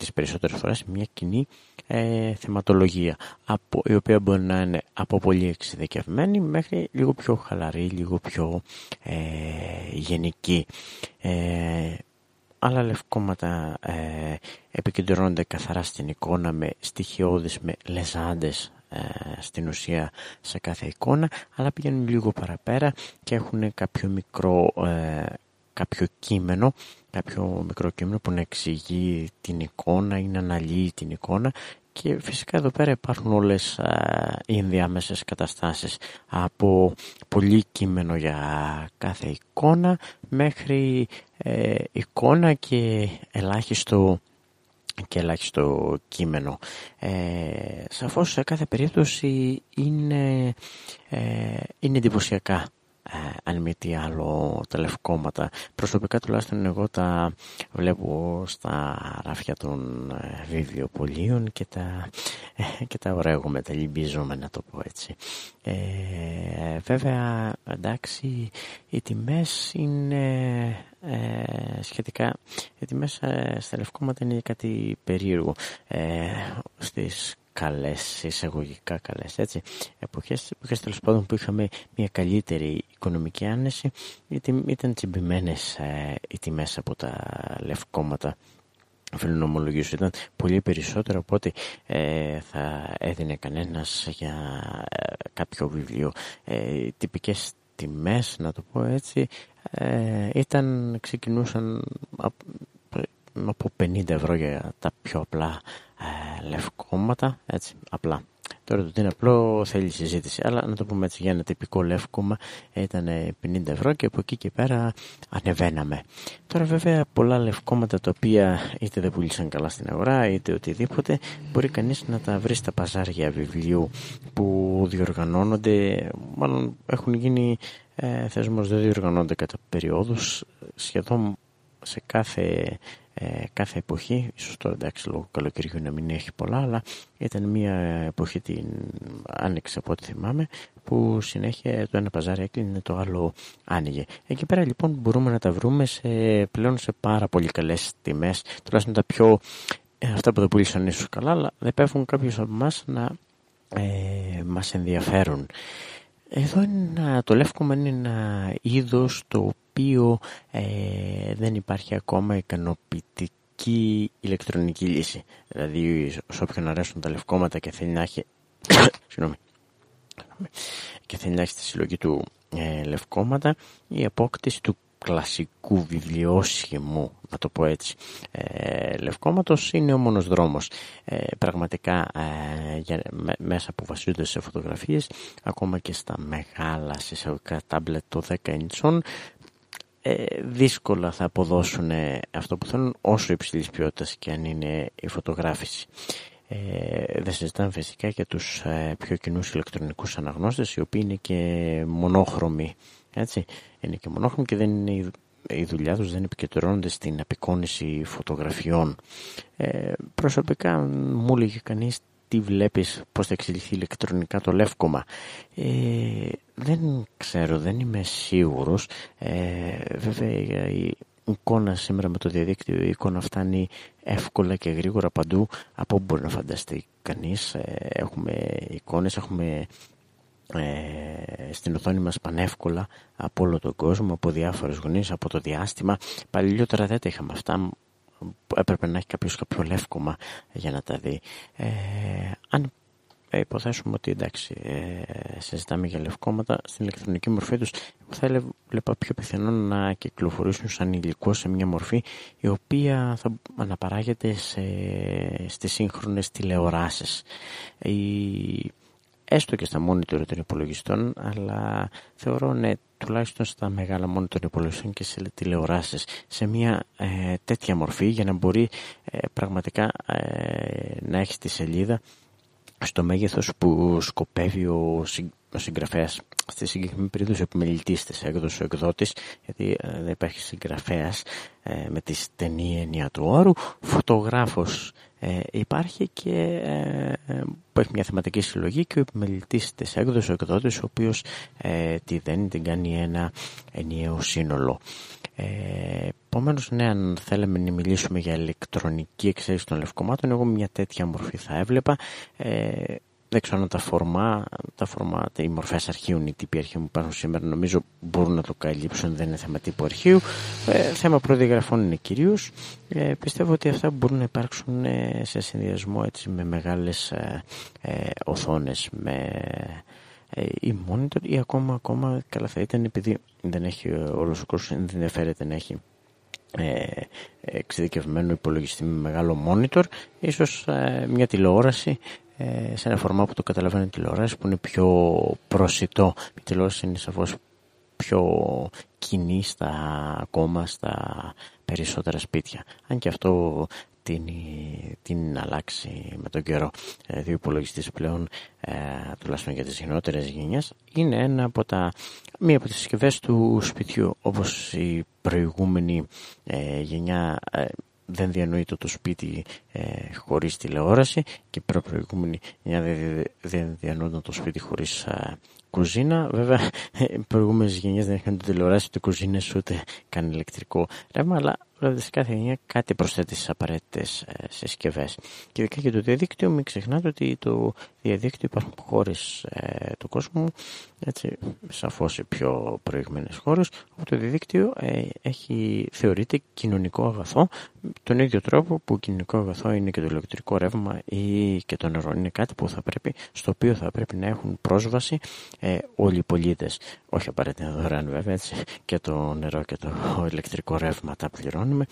τις περισσότερες φορές μια κοινή ε, θεματολογία από, η οποία μπορεί να είναι από πολύ εξειδικευμένη μέχρι λίγο πιο χαλαρή, λίγο πιο ε, γενική. Ε, άλλα λευκόματα ε, επικεντρώνονται καθαρά στην εικόνα με στοιχειώδεις, με λεζάντες ε, στην ουσία σε κάθε εικόνα αλλά πηγαίνουν λίγο παραπέρα και έχουν κάποιο μικρό ε, κάποιο κείμενο, κάποιο μικρό κείμενο που να εξηγεί την εικόνα ή να αναλύει την εικόνα. Και φυσικά εδώ πέρα υπάρχουν όλες α, οι ενδιάμεσες καταστάσεις. Από πολύ κείμενο για κάθε εικόνα μέχρι ε, εικόνα και ελάχιστο και ελάχιστο κείμενο. Ε, σαφώς σε κάθε περίπτωση είναι, ε, είναι εντυπωσιακά. ε, αν μη τι άλλο τα λευκόματα. Προσωπικά τουλάχιστον εγώ τα βλέπω στα ράφια των ε, βιβλιοπολίων και τα, ε, και τα ωραίγομαι, τα λυμπίζομαι να το πω έτσι. Ε, βέβαια εντάξει οι τιμές είναι ε, σχετικά οι τιμές ε, στα λευκόματα είναι κάτι περίεργο ε, στις καλές, εισαγωγικά καλές, έτσι. Εποχές, εποχές τέλος πάντων που είχαμε μια καλύτερη οικονομική άνεση, γιατί ήταν τσιμπημένες ε, οι τιμές από τα λευκόματα. Θέλω να ομολογήσω, ήταν πολύ περισσότερο από ό,τι ε, θα έδινε κανένας για ε, κάποιο βιβλίο. Ε, τυπικές τιμές, να το πω έτσι, ε, ήταν, ξεκινούσαν από 50 ευρώ για τα πιο απλά ε, λευκόματα, έτσι, απλά. Τώρα το τι είναι απλό θέλει συζήτηση, αλλά να το πούμε έτσι για ένα τυπικό λεύκομα ήταν 50 ευρώ και από εκεί και πέρα ανεβαίναμε. Τώρα βέβαια πολλά λευκόματα τα οποία είτε δεν πουλήσαν καλά στην αγορά είτε οτιδήποτε μπορεί κανείς να τα βρει στα παζάρια βιβλίου που διοργανώνονται, μάλλον έχουν γίνει ε, θεσμός δεν διοργανώνονται κατά περιόδους σχεδόν σε κάθε ε, κάθε εποχή, ίσως τώρα εντάξει λόγω καλοκαιριού να μην έχει πολλά, αλλά ήταν μια εποχή την άνοιξε από ό,τι θυμάμαι, που συνέχεια το ένα παζάρι έκλεινε, το άλλο άνοιγε. Εκεί πέρα λοιπόν μπορούμε να τα βρούμε σε, πλέον σε πάρα πολύ καλές τιμές, τουλάχιστον τα πιο, ε, αυτά που δεν πουλήσαν ίσως καλά, αλλά δεν πέφτουν κάποιους από εμάς να ε, μας ενδιαφέρουν. Εδώ είναι, το λεύκομα είναι ένα είδος το οποίο ε, δεν υπάρχει ακόμα ικανοποιητική ηλεκτρονική λύση. Δηλαδή, σε όποιον αρέσουν τα λευκόματα και θέλει να έχει... Συγγνώμη. Και θέλει να έχει τη συλλογή του ε, λευκόματα, η απόκτηση του κλασικού βιβλιόσχημου, να το πω έτσι, ε, λευκόματος είναι ο μόνος δρόμος. Ε, πραγματικά ε, για, μέσα που βασίζονται σε φωτογραφίες, ακόμα και στα μεγάλα συσσαγωγικά τάμπλετ των 10 ιντσών, ε, δύσκολα θα αποδώσουν αυτό που θέλουν όσο υψηλής ποιότητας και αν είναι η φωτογράφηση. Ε, δεν συζητάμε φυσικά για τους ε, πιο κοινούς ηλεκτρονικούς αναγνώστες οι οποίοι είναι και μονόχρωμοι έτσι. Είναι και μονόχρωμοι και δεν είναι η δουλειά τους δεν επικεντρώνονται στην απεικόνηση φωτογραφιών. Ε, προσωπικά μου έλεγε κανείς τι βλέπεις, πώς θα εξελιχθεί ηλεκτρονικά το λεύκομα. Ε, δεν ξέρω, δεν είμαι σίγουρος. Ε, βέβαια η εικόνα σήμερα με το διαδίκτυο, η εικόνα φτάνει εύκολα και γρήγορα παντού από όπου μπορεί να φανταστεί κανείς. Ε, έχουμε εικόνες, έχουμε ε, στην οθόνη μας πανεύκολα από όλο τον κόσμο, από διάφορες γονείς, από το διάστημα. Παλιότερα δεν τα είχαμε αυτά, έπρεπε να έχει κάποιος κάποιο λεύκομα για να τα δει. Ε, αν ε, υποθέσουμε ότι εντάξει, ε, συζητάμε για λευκόματα στην ηλεκτρονική μορφή τους, θα έλεγα πιο πιθανό να κυκλοφορήσουν σαν υλικό σε μια μορφή η οποία θα αναπαράγεται σε, στις σύγχρονες τηλεοράσεις. Η έστω και στα monitor των υπολογιστών, αλλά θεωρώ ναι, τουλάχιστον στα μεγάλα monitor των υπολογιστών και σε τηλεοράσεις, σε μια ε, τέτοια μορφή για να μπορεί ε, πραγματικά ε, να έχει τη σελίδα στο μέγεθος που σκοπεύει ο, ο συγγραφέας. Στη συγκεκριμένη περίπτωση ο επιμελητής της έκδοσης, ο εκδότης, γιατί δεν υπάρχει συγγραφέας με τη στενή έννοια του όρου, φωτογράφος ε, υπάρχει και ε, που έχει μια θεματική συλλογή και ο επιμελητής της έκδοσης, ο εκδότης, ο οποίος ε, τη δένει, την κάνει ένα ενιαίο σύνολο. Ε, Επομένως, ναι, αν θέλαμε να μιλήσουμε για ηλεκτρονική εξέλιξη των λευκομάτων, εγώ μια τέτοια μορφή θα έβλεπα. Ε, δεν ξέρω αν τα φορμά, τα φορμά, οι μορφές αρχείων, οι τύποι αρχείων που υπάρχουν σήμερα, νομίζω μπορούν να το καλύψουν, δεν είναι θέμα τύπου αρχείου. Ε, θέμα προδιαγραφών είναι κυρίως. Ε, πιστεύω ότι αυτά μπορούν να υπάρξουν ε, σε συνδυασμό έτσι, με μεγάλες ε, ε, οθόνες, με ε, ή monitor ή ακόμα, ακόμα καλά θα ήταν επειδή δεν έχει όλος ο κόσμος, δεν ενδιαφέρεται να έχει ε, εξειδικευμένο υπολογιστή με μεγάλο monitor ίσως ε, μια τηλεόραση ε, σε ένα φορμά που το καταλαβαίνει τηλεόραση που είναι πιο προσιτό. Η τηλεόραση είναι σαφώς πιο κοινή στα, ακόμα στα περισσότερα σπίτια. Αν και αυτό την, την αλλάξει με τον καιρό. Δηλαδή ο υπολογιστής πλέον, ε, τουλάχιστον για τις γενναιότερες γενιές, είναι ένα από τα, μία από τις συσκευές του σπιτιού, όπως η προηγούμενη ε, γενιά ε, δεν διανοείται το σπίτι ε, χωρίς τηλεόραση και η προηγούμενη δεν διανοούνταν το σπίτι χωρίς ε, κουζίνα. Βέβαια, οι προηγούμενες γενιές δεν είχαν τηλεόραση, ούτε κουζίνες, ούτε καν ηλεκτρικό ρεύμα, αλλά δηλαδή σε κάθε γενιά κάτι προσθέτει στις απαραίτητες ε, συσκευές. Και ειδικά για το διαδίκτυο, μην ξεχνάτε ότι το διαδίκτυο υπάρχουν χώρες ε, του κόσμου, έτσι, σαφώς σε πιο προηγμένες χώρες, όπου το διαδίκτυο ε, έχει, θεωρείται κοινωνικό αγαθό, τον ίδιο τρόπο που κοινωνικό αγαθό είναι και το ηλεκτρικό ρεύμα ή και το νερό. Είναι κάτι που θα πρέπει, στο οποίο θα πρέπει να έχουν πρόσβαση ε, όλοι οι πολίτες. Όχι απαραίτητα δωρεάν βέβαια, έτσι, και το νερό και το ηλεκτρικό ρεύμα τα πληρώνουν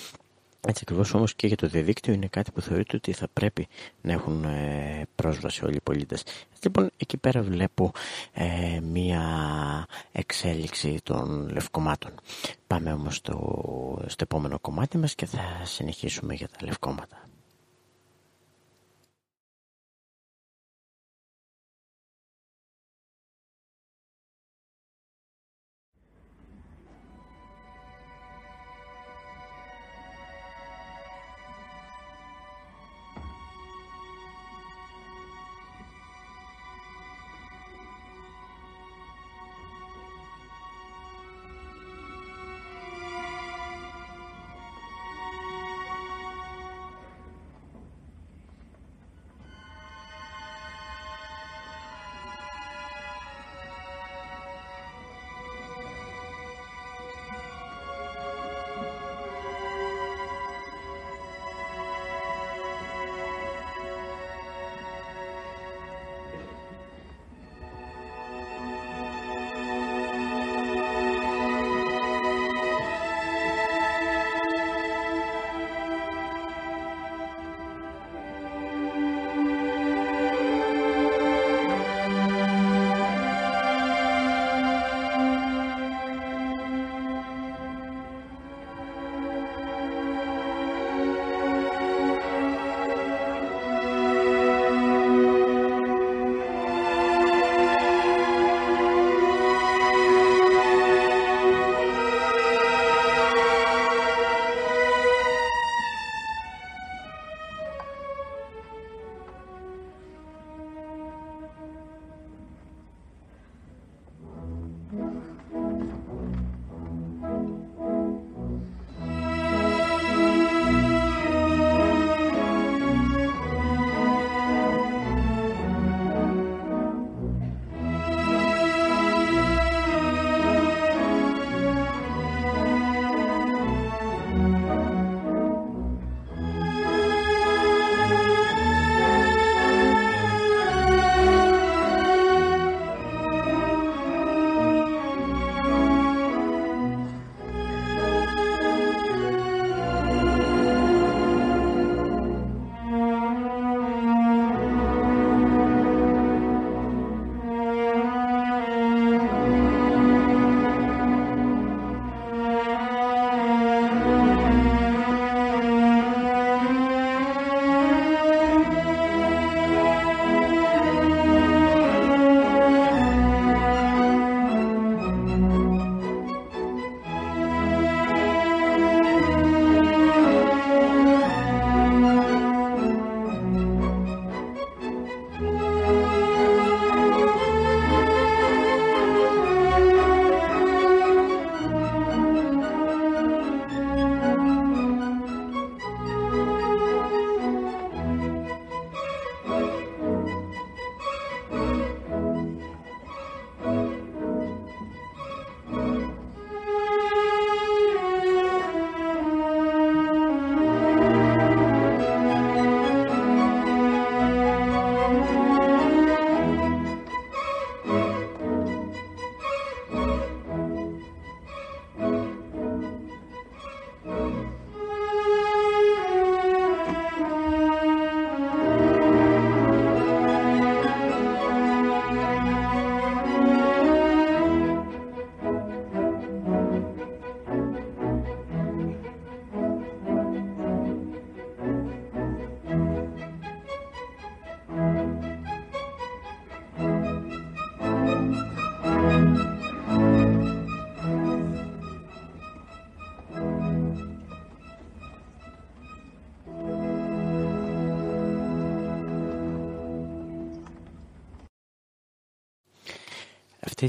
έτσι ακριβώς όμως και για το διαδίκτυο είναι κάτι που θεωρείται ότι θα πρέπει να έχουν ε, πρόσβαση όλοι οι πολίτες. Λοιπόν, εκεί πέρα βλέπω ε, μία εξέλιξη των λευκομάτων. Πάμε όμως στο, στο επόμενο κομμάτι μας και θα συνεχίσουμε για τα λευκόματα.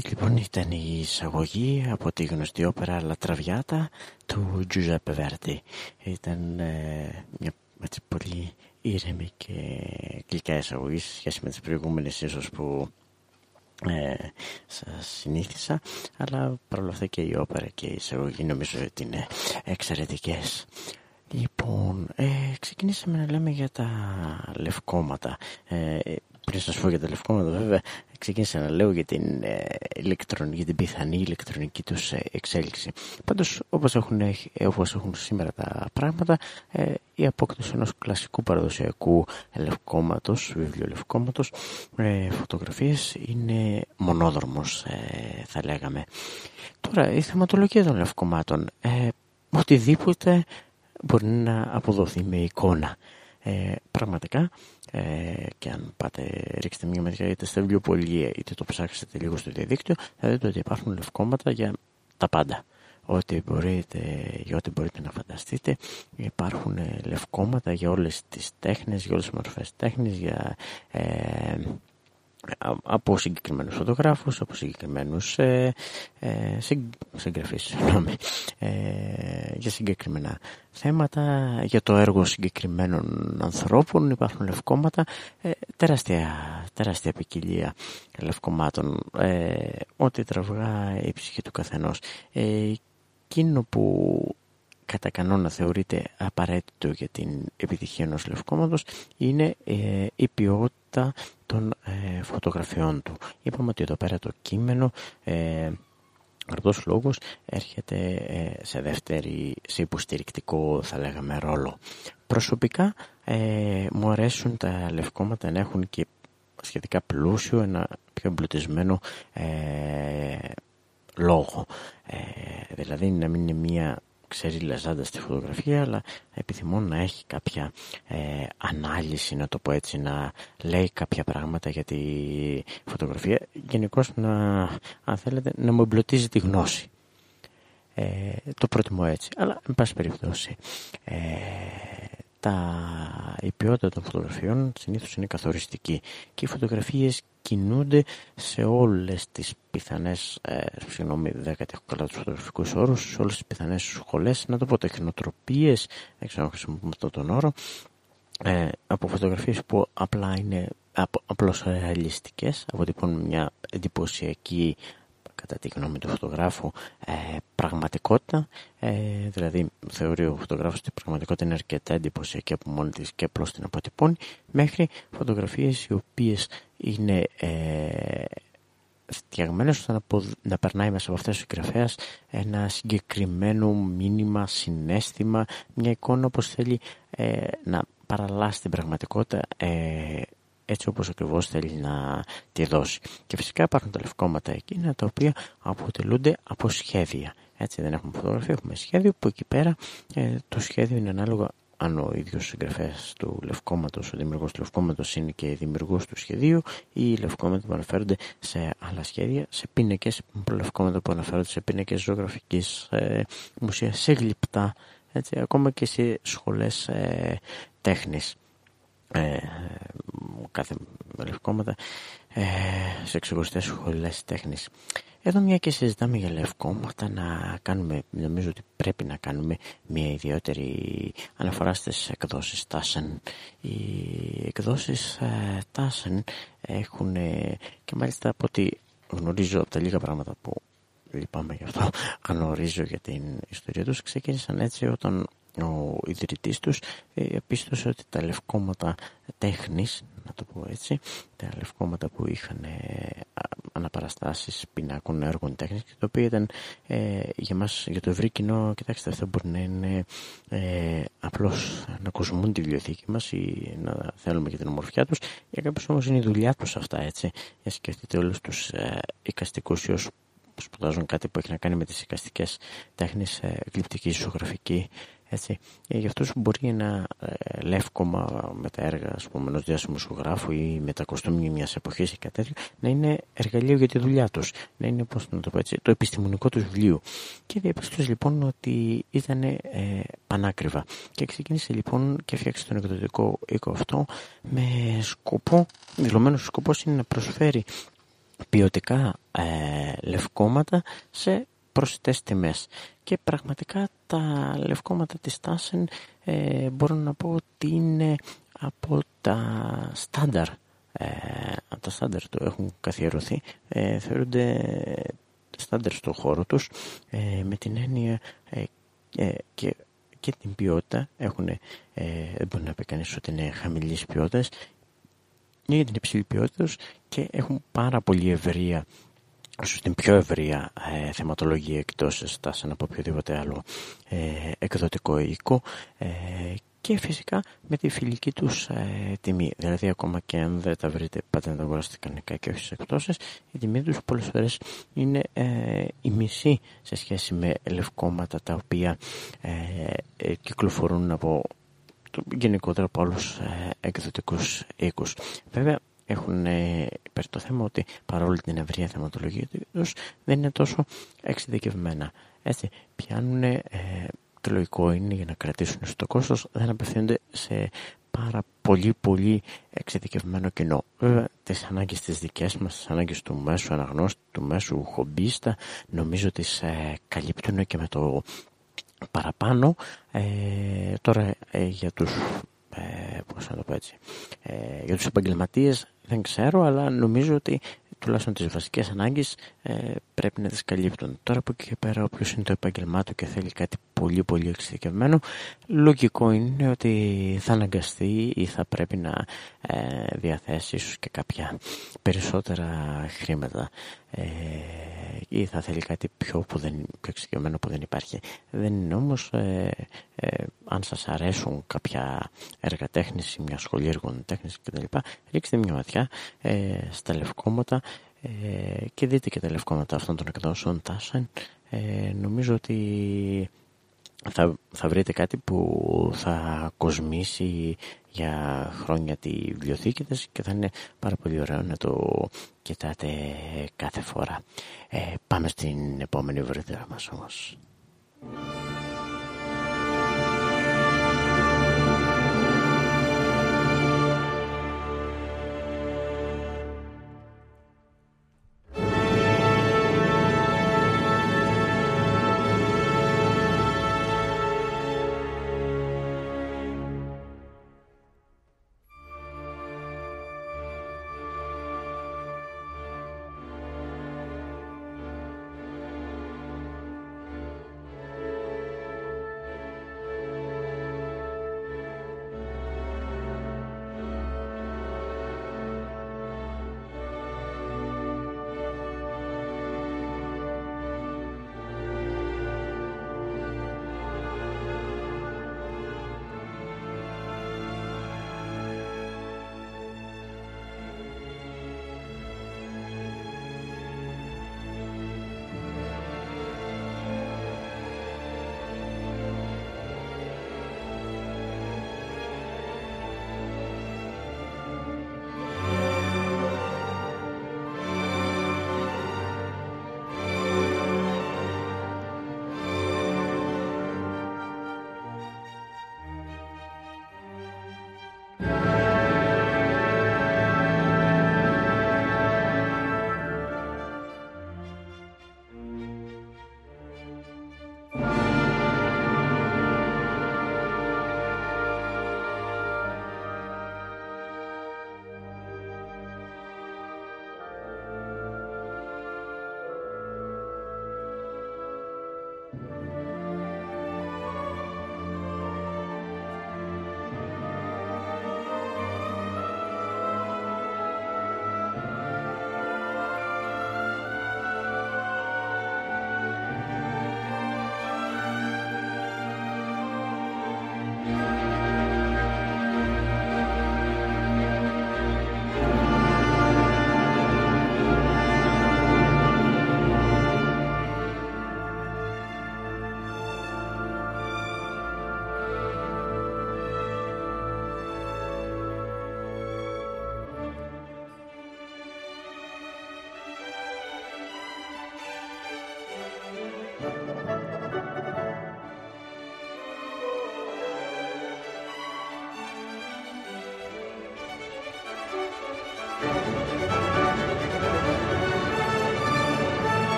Αυτή λοιπόν ήταν η εισαγωγή από τη γνωστή όπερα Λατραβιάτα του Τζουζέπε Βέρτη. Ήταν ε, μια έτσι, πολύ ήρεμη και γλυκά εισαγωγή σε σχέση με τις προηγούμενες ίσως που ε, σας συνήθισα αλλά παρόλα αυτά και η όπερα και η εισαγωγή νομίζω ότι είναι εξαιρετικές. Λοιπόν, ε, ξεκινήσαμε να λέμε για τα λευκόματα. Ε, πριν σας πω για τα λευκόματα βέβαια ξεκίνησα να λέω για την, ε, για την πιθανή ηλεκτρονική τους ε, εξέλιξη. Πάντως όπως έχουν, όπως έχουν σήμερα τα πράγματα ε, η απόκτηση ενός κλασικού παραδοσιακού λευκόματος, βιβλιολευκόματος ε, φωτογραφίες είναι μονόδρομος ε, θα λέγαμε. Τώρα η θεματολογία των λευκομάτων ε, οτιδήποτε μπορεί να αποδοθεί με εικόνα. Ε, πραγματικά ε, και αν πάτε ρίξετε μια ματιά είτε στα βιβλιοπολία είτε το ψάξετε λίγο στο διαδίκτυο θα δείτε ότι υπάρχουν λευκόματα για τα πάντα. Ό,τι μπορείτε, για ό,τι μπορείτε να φανταστείτε υπάρχουν ε, λευκόματα για όλες τις τέχνες για όλες τις μορφές τέχνης για ε, από συγκεκριμένους φωτογράφους, από συγκεκριμένους ε, ε, συγγραφείς, ε, για συγκεκριμένα θέματα, για το έργο συγκεκριμένων ανθρώπων υπάρχουν λευκόματα, ε, τεράστια, τεράστια ποικιλία λευκομάτων, ε, ό,τι τραβγά η ψυχή του καθενός. Ε, εκείνο που κατά κανόνα θεωρείται απαραίτητο για την επιτυχία ενός λευκόματος είναι ε, η ποιότητα των ε, φωτογραφιών του. Είπαμε ότι εδώ πέρα το κείμενο ε, Γραπτός λόγος έρχεται ε, σε δεύτερη, σε υποστηρικτικό θα λέγαμε ρόλο. Προσωπικά ε, μου αρέσουν τα λευκόματα να έχουν και σχετικά πλούσιο, ένα πιο εμπλουτισμένο ε, λόγο. δηλαδή να μην είναι μία ξέρει λαζάντα στη φωτογραφία αλλά επιθυμώ να έχει κάποια ε, ανάλυση να το πω έτσι να λέει κάποια πράγματα για τη φωτογραφία. Γενικώς να αν θέλετε να μου εμπλωτίζει τη γνώση. Ε, το προτιμώ έτσι. Αλλά εν πάση περιπτώσει ε, τα, η ποιότητα των φωτογραφιών συνήθως είναι καθοριστική και οι φωτογραφίες κινούνται σε όλες τις πιθανές, ε, συγγνώμη δεν έχω καλά τους φωτογραφικούς όρους, σε όλες τις πιθανές σχολές, να το πω τεχνοτροπίες, δεν ξέρω να χρησιμοποιούμε αυτόν τον όρο, ε, από φωτογραφίες που απλά είναι απλώς ρεαλιστικές, αποτυπώνουν μια εντυπωσιακή κατά τη γνώμη του φωτογράφου ε, πραγματικότητα. Ε, δηλαδή θεωρεί ο φωτογράφος ότι η πραγματικότητα είναι αρκετά εντυπωσιακή από μόνη της και απλώς την αποτυπώνει μέχρι φωτογραφίες οι οποίες είναι ε, φτιαγμένες ώστε να, να περνάει μέσα από αυτές ο συγγραφέας ένα συγκεκριμένο μήνυμα, συνέστημα, μια εικόνα όπως θέλει ε, να παραλάσει την πραγματικότητα ε, έτσι όπως ακριβώς θέλει να τη δώσει. Και φυσικά υπάρχουν τα λευκόματα εκείνα τα οποία αποτελούνται από σχέδια. Έτσι δεν έχουμε φωτογραφία, έχουμε σχέδιο που εκεί πέρα ε, το σχέδιο είναι ανάλογα αν ο ίδιος συγγραφέας του λευκόματος, ο δημιουργός του λευκόματος είναι και δημιουργός του σχεδίου ή οι λευκόματα που αναφέρονται σε άλλα σχέδια, σε πίνακες λευκόματα που αναφέρονται σε πίνακες ζωγραφικής ε, μουσείας, σε γλυπτά, έτσι, ακόμα και σε σχολές ε, τέχνης ε, κάθε λευκόματα ε, σε ξεχωριστές σχολές τέχνης. Εδώ μια και συζητάμε για λευκόματα να κάνουμε, νομίζω ότι πρέπει να κάνουμε μια ιδιαίτερη αναφορά στις εκδόσεις Τάσεν. Οι εκδόσεις ε, Τάσεν έχουν και μάλιστα από ότι γνωρίζω από τα λίγα πράγματα που λυπάμαι γι' αυτό γνωρίζω για την ιστορία τους ξεκίνησαν έτσι όταν ο ιδρυτής τους επίστωσε ότι τα λευκόματα τέχνης, να το πω έτσι, τα λευκόματα που είχαν ε, αναπαραστάσεις πινάκων έργων τέχνης και το οποίο ήταν ε, για μας, για το ευρύ κοινό, κοιτάξτε αυτό μπορεί να είναι ε, απλώς να ακουσμούν τη βιβλιοθήκη μας ή να θέλουμε και την ομορφιά τους, για κάποιους όμως είναι η δουλειά τους αυτά έτσι, για σκεφτείτε όλους τους ε, οικαστικούς ή όσους σπουδάζουν κάτι που έχει να κάνει με τις οικαστικές τέχνες, ε, γλυπτική, ζωγραφική, έτσι. Ε, για αυτούς που μπορεί ένα ε, λεύκομα με τα έργα ας πούμε, ενός διάσημου ή με τα κοστούμια μιας εποχής ή κάτι τέτοιο, να είναι εργαλείο για τη δουλειά τους, να είναι πώς να το, πω έτσι, το επιστημονικό του βιβλίο. Και διαπίστωσες λοιπόν ότι ήταν ε, πανάκριβα. Και ξεκίνησε λοιπόν και φτιάξει τον εκδοτικό οίκο αυτό με σκοπό, δηλωμένος σκοπός είναι να προσφέρει ποιοτικά ε, λευκόματα σε προσιτές τιμές. Και πραγματικά τα λευκόματα της Τάσεν ε, μπορώ να πω ότι είναι από τα στάνταρ ε, από τα στάνταρ του έχουν καθιερωθεί ε, θεωρούνται στάνταρ στο χώρο τους ε, με την έννοια ε, και, και την ποιότητα έχουν, ε, δεν μπορεί να πει κανείς ότι είναι χαμηλής ποιότητας για την υψηλή ποιότητα και έχουν πάρα πολύ ευρεία όσο την πιο ευρεία ε, θεματολογία εκτός στάσεων από οποιοδήποτε άλλο ε, εκδοτικό οίκο ε, και φυσικά με τη φιλική τους ε, τιμή. Δηλαδή ακόμα και αν δεν τα βρείτε πάτε να τα αγοράσετε κανονικά και όχι στις εκπτώσεις η τιμή τους πολλές φορές είναι ε, η μισή σε σχέση με λευκόματα τα οποία ε, κυκλοφορούν από γενικότερα από άλλους εκδοτικούς οίκους. Βέβαια έχουν υπέρ το θέμα ότι παρόλο την ευρεία θεματολογία τους δεν είναι τόσο εξειδικευμένα. Έτσι, πιάνουν το λογικό είναι για να κρατήσουν στο κόστος δεν απευθύνονται σε πάρα πολύ πολύ εξειδικευμένο κοινό. Βέβαια τις ανάγκες τις δικές μας, τις ανάγκες του μέσου αναγνώστη, του μέσου χομπίστα νομίζω τις ε, καλύπτουν και με το παραπάνω ε, τώρα ε, για τους ε, πώς να το πω έτσι, ε, για τους επαγγελματίες δεν ξέρω αλλά νομίζω ότι τουλάχιστον τις βασικές ανάγκες ε, πρέπει να τις καλύπτουν. Τώρα από εκεί και πέρα όποιος είναι το επάγγελμά του και θέλει κάτι πολύ πολύ εξειδικευμένο λογικό είναι ότι θα αναγκαστεί ή θα πρέπει να ε, διαθέσει ίσως και κάποια περισσότερα χρήματα ε, ή θα θέλει κάτι πιο, που δεν, πιο εξειδικευμένο που δεν υπάρχει. Δεν είναι όμως ε, ε, αν σας αρέσουν κάποια έργα τέχνης ή μια σχολή έργων τέχνης κτλ. Ρίξτε μια ματιά ε, στα λευκόματα ε, και δείτε και τα λευκόματα αυτών των εκδόσεων Τάσεν. Ε, νομίζω ότι θα, θα βρείτε κάτι που θα κοσμήσει για χρόνια τη βιβλιοθήκη της και θα είναι πάρα πολύ ωραίο να το κοιτάτε κάθε φορά. Ε, πάμε στην επόμενη βρετέρα μας όμως.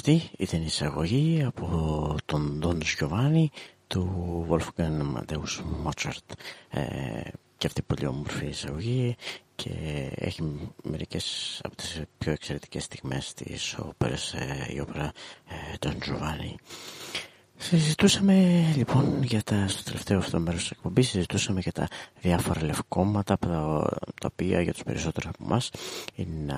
Αυτή ήταν η εισαγωγή από τον Ντόν Γιωβάνι του Wolfgang Amadeus Mozart ε, και αυτή πολύ όμορφη εισαγωγή και έχει μερικές από τις πιο εξαιρετικές στιγμές της όπερας ε, η όπερα ε, Don Giovanni. Συζητούσαμε λοιπόν για τα, στο τελευταίο αυτό μέρος της εκπομπής συζητούσαμε για τα διάφορα λευκόματα τα, τα οποία για τους περισσότερους από εμάς είναι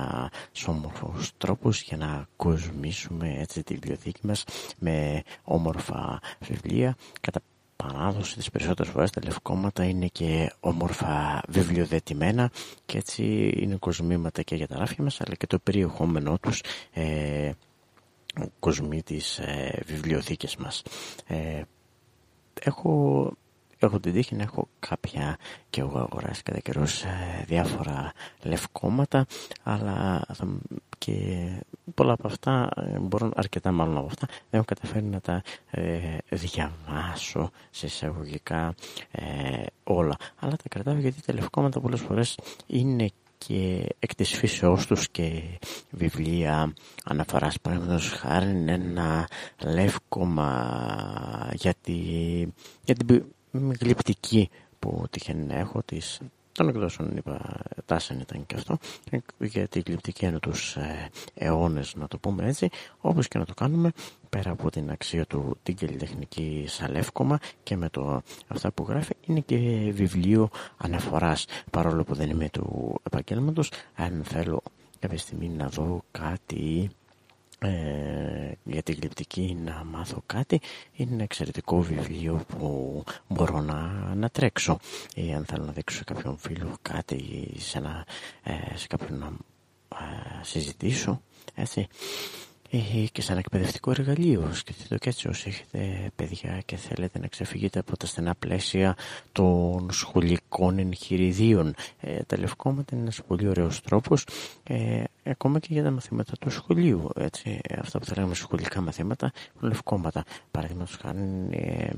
όμορφους τρόπους για να κοσμήσουμε έτσι τη βιβλιοθήκη μας με όμορφα βιβλία. Κατά παράδοση τις περισσότερες φορές τα λευκόματα είναι και όμορφα βιβλιοδετημένα και έτσι είναι κοσμήματα και για τα ράφια μας αλλά και το περιεχόμενό τους ε, κοσμεί τις ε, βιβλιοθήκες μας. Ε, έχω, έχω την τύχη να έχω κάποια και εγώ αγοράσει κατά καιρούς ε, διάφορα λευκόματα αλλά και πολλά από αυτά ε, μπορούν αρκετά μάλλον από αυτά δεν έχω καταφέρει να τα ε, διαβάσω σε εισαγωγικά ε, όλα αλλά τα κρατάω γιατί τα λευκόματα πολλές φορές είναι και εκ της φύσεώς τους και βιβλία αναφοράς. Παραδείγματος χάρη ένα λεύκομα για, τη, για την γλυπτική που τυχαίνει να έχω της των εκδόσεων είπα τάσεν ήταν και αυτό για την γλυπτική είναι τους ε, αιώνες να το πούμε έτσι όπως και να το κάνουμε πέρα από την αξία του την καλλιτεχνική σαλεύκομα και με το αυτά που γράφει είναι και βιβλίο αναφοράς παρόλο που δεν είμαι του επαγγέλματος. Αν θέλω κάποια στιγμή να δω κάτι ε, για την γλυπτική να μάθω κάτι. Είναι ένα εξαιρετικό βιβλίο που μπορώ να, να τρέξω ή αν θέλω να δείξω σε κάποιον φίλο κάτι σε, ένα, ε, σε κάποιον να ε, συζητήσω έτσι και σαν εκπαιδευτικό εργαλείο. Σκεφτείτε το και έτσι όσοι έχετε παιδιά και θέλετε να ξεφύγετε από τα στενά πλαίσια των σχολικών εγχειριδίων. Ε, τα λευκόματα είναι ένας πολύ ωραίος τρόπος ε, ακόμα και για τα μαθήματα του σχολείου. Έτσι, αυτά που θα λέγαμε σχολικά μαθήματα, λευκόματα. Παραδείγματος χάρη ε,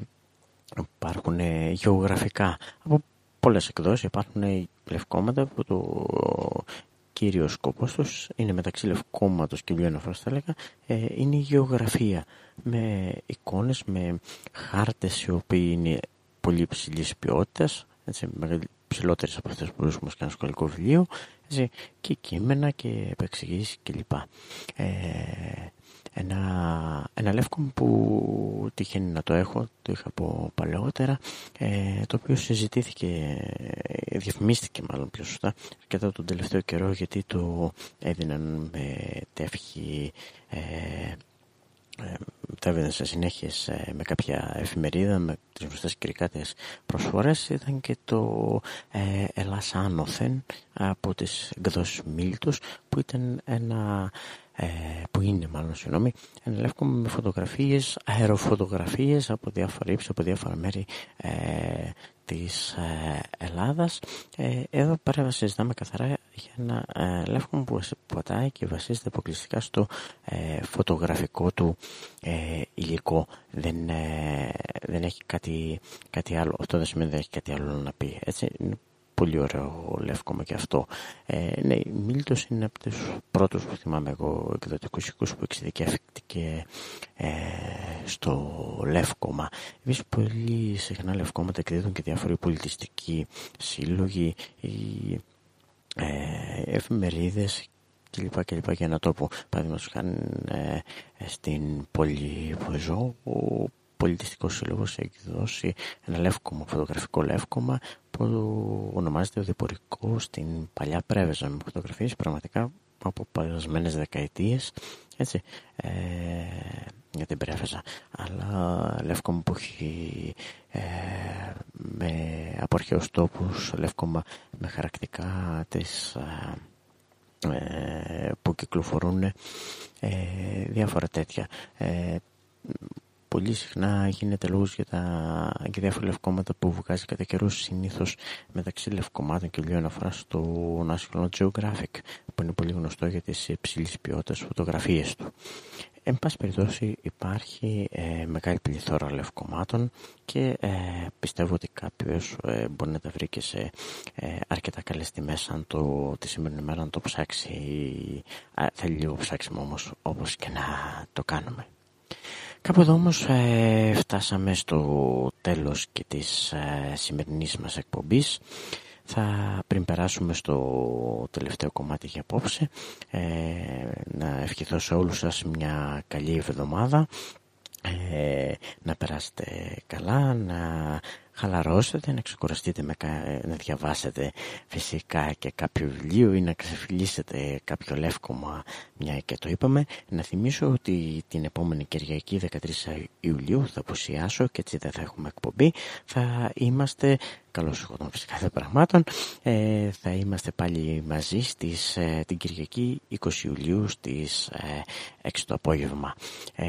υπάρχουν ε, γεωγραφικά από πολλές εκδόσεις υπάρχουν λευκόματα που το κύριος σκοπός τους είναι μεταξύ λευκόματος και βιβλιοαναφοράς θα έλεγα ε, είναι η γεωγραφία με εικόνες, με χάρτες οι οποίοι είναι πολύ υψηλής ποιότητας, ψηλότερες από αυτές που μπορούσαμε και ένα σχολικό βιβλίο έτσι, και κείμενα και επεξηγήσεις κλπ. Ε, ένα, ένα λεύκο που τυχαίνει να το έχω, το είχα από παλαιότερα, ε, το οποίο συζητήθηκε, ε, διαφημίστηκε μάλλον πιο σωστά και εδώ τον τελευταίο καιρό γιατί το έδιναν με τεύχη ε, ε, σε συνέχεια με κάποια εφημερίδα με τις γνωστές κυρικάτες προσφορές. Ήταν και το ε, Ελλάς Άνωθεν από τις εκδόσεις Μίλτους που ήταν ένα ε, που είναι μάλλον συγγνώμη, ένα λεύκο με φωτογραφίες, αεροφωτογραφίες από διάφορα ύψη, από διάφορα μέρη ε, της ε, Ελλάδας. Ε, εδώ πέρα συζητάμε καθαρά για ένα ε, λεύκο που πατάει και βασίζεται αποκλειστικά στο ε, φωτογραφικό του ε, υλικό. Δεν, δεν έχει κάτι, κάτι άλλο. Αυτό δεν σημαίνει ότι δεν έχει κάτι άλλο να πει. Έτσι, είναι πολύ ωραίο λεύκομα και αυτό. Ε, ναι, η Μίλτος είναι από τους πρώτους που θυμάμαι εγώ εκδοτικούς οίκους που εξειδικεύτηκε ε, στο λεύκομα. Επίσης πολύ συχνά λευκόματα εκδίδουν και διάφοροι πολιτιστικοί σύλλογοι ή ε, εφημερίδες κλπ. κλπ. για να το πω. Παραδείγματος χάνει ε, στην πόλη που ζω, ο πολιτιστικός σύλλογος έχει δώσει ένα λεύκομα, φωτογραφικό λεύκομα που ονομάζεται ο Διπορικό στην παλιά Πρέβεζα. Με φωτογραφίες πραγματικά από περασμένες δεκαετίες έτσι, ε, για την Πρέβεζα. Αλλά λεύκομα που έχει ε, με, από αρχαίους τόπους λεύκομα με χαρακτικά της ε, που κυκλοφορούν ε, διάφορα τέτοια. Ε, πολύ συχνά γίνεται λόγος για, τα, για διάφορα λευκόματα που βγάζει κατά καιρούς συνήθως μεταξύ λευκομάτων και βιβλίων αφορά στο National Geographic που είναι πολύ γνωστό για τις υψηλής ποιότητας φωτογραφίες του. εν πάση περιπτώσει υπάρχει ε, μεγάλη πληθώρα λευκομάτων και ε, πιστεύω ότι κάποιος ε, μπορεί να τα βρει και σε αρκετά καλές τιμές αν το, τη σημερινή μέρα να το ψάξει θέλει λίγο ψάξιμο όμως όπως και να το κάνουμε Κάπου εδώ όμως φτάσαμε στο τέλος και της σημερινής μας εκπομπής. Θα πριν περάσουμε στο τελευταίο κομμάτι για απόψε ε, να ευχηθώ σε όλους σας μια καλή εβδομάδα ε, να περάσετε καλά, να χαλαρώσετε, να ξεκουραστείτε, με, να διαβάσετε φυσικά και κάποιο βιβλίο ή να ξεφυλίσετε κάποιο λεύκομα μια και το είπαμε. Να θυμίσω ότι την επόμενη Κυριακή 13 Ιουλίου θα αποσιάσω και έτσι δεν θα έχουμε εκπομπή. Θα είμαστε, καλώς έχω φυσικά δε πραγμάτων, ε, θα είμαστε πάλι μαζί στις, ε, την Κυριακή 20 Ιουλίου στις ε, 6 το απόγευμα. Ε,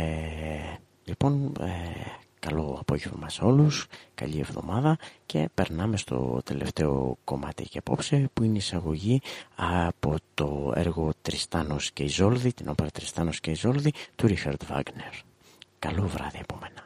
λοιπόν, ε, Καλό απόγευμα σε όλους, καλή εβδομάδα και περνάμε στο τελευταίο κομμάτι και απόψε που είναι η εισαγωγή από το έργο Τριστάνος και Ιζόλδη, την όπερα Τριστάνος και Ιζόλδη του Ρίχαρτ Βάγνερ. Καλό βράδυ από μένα.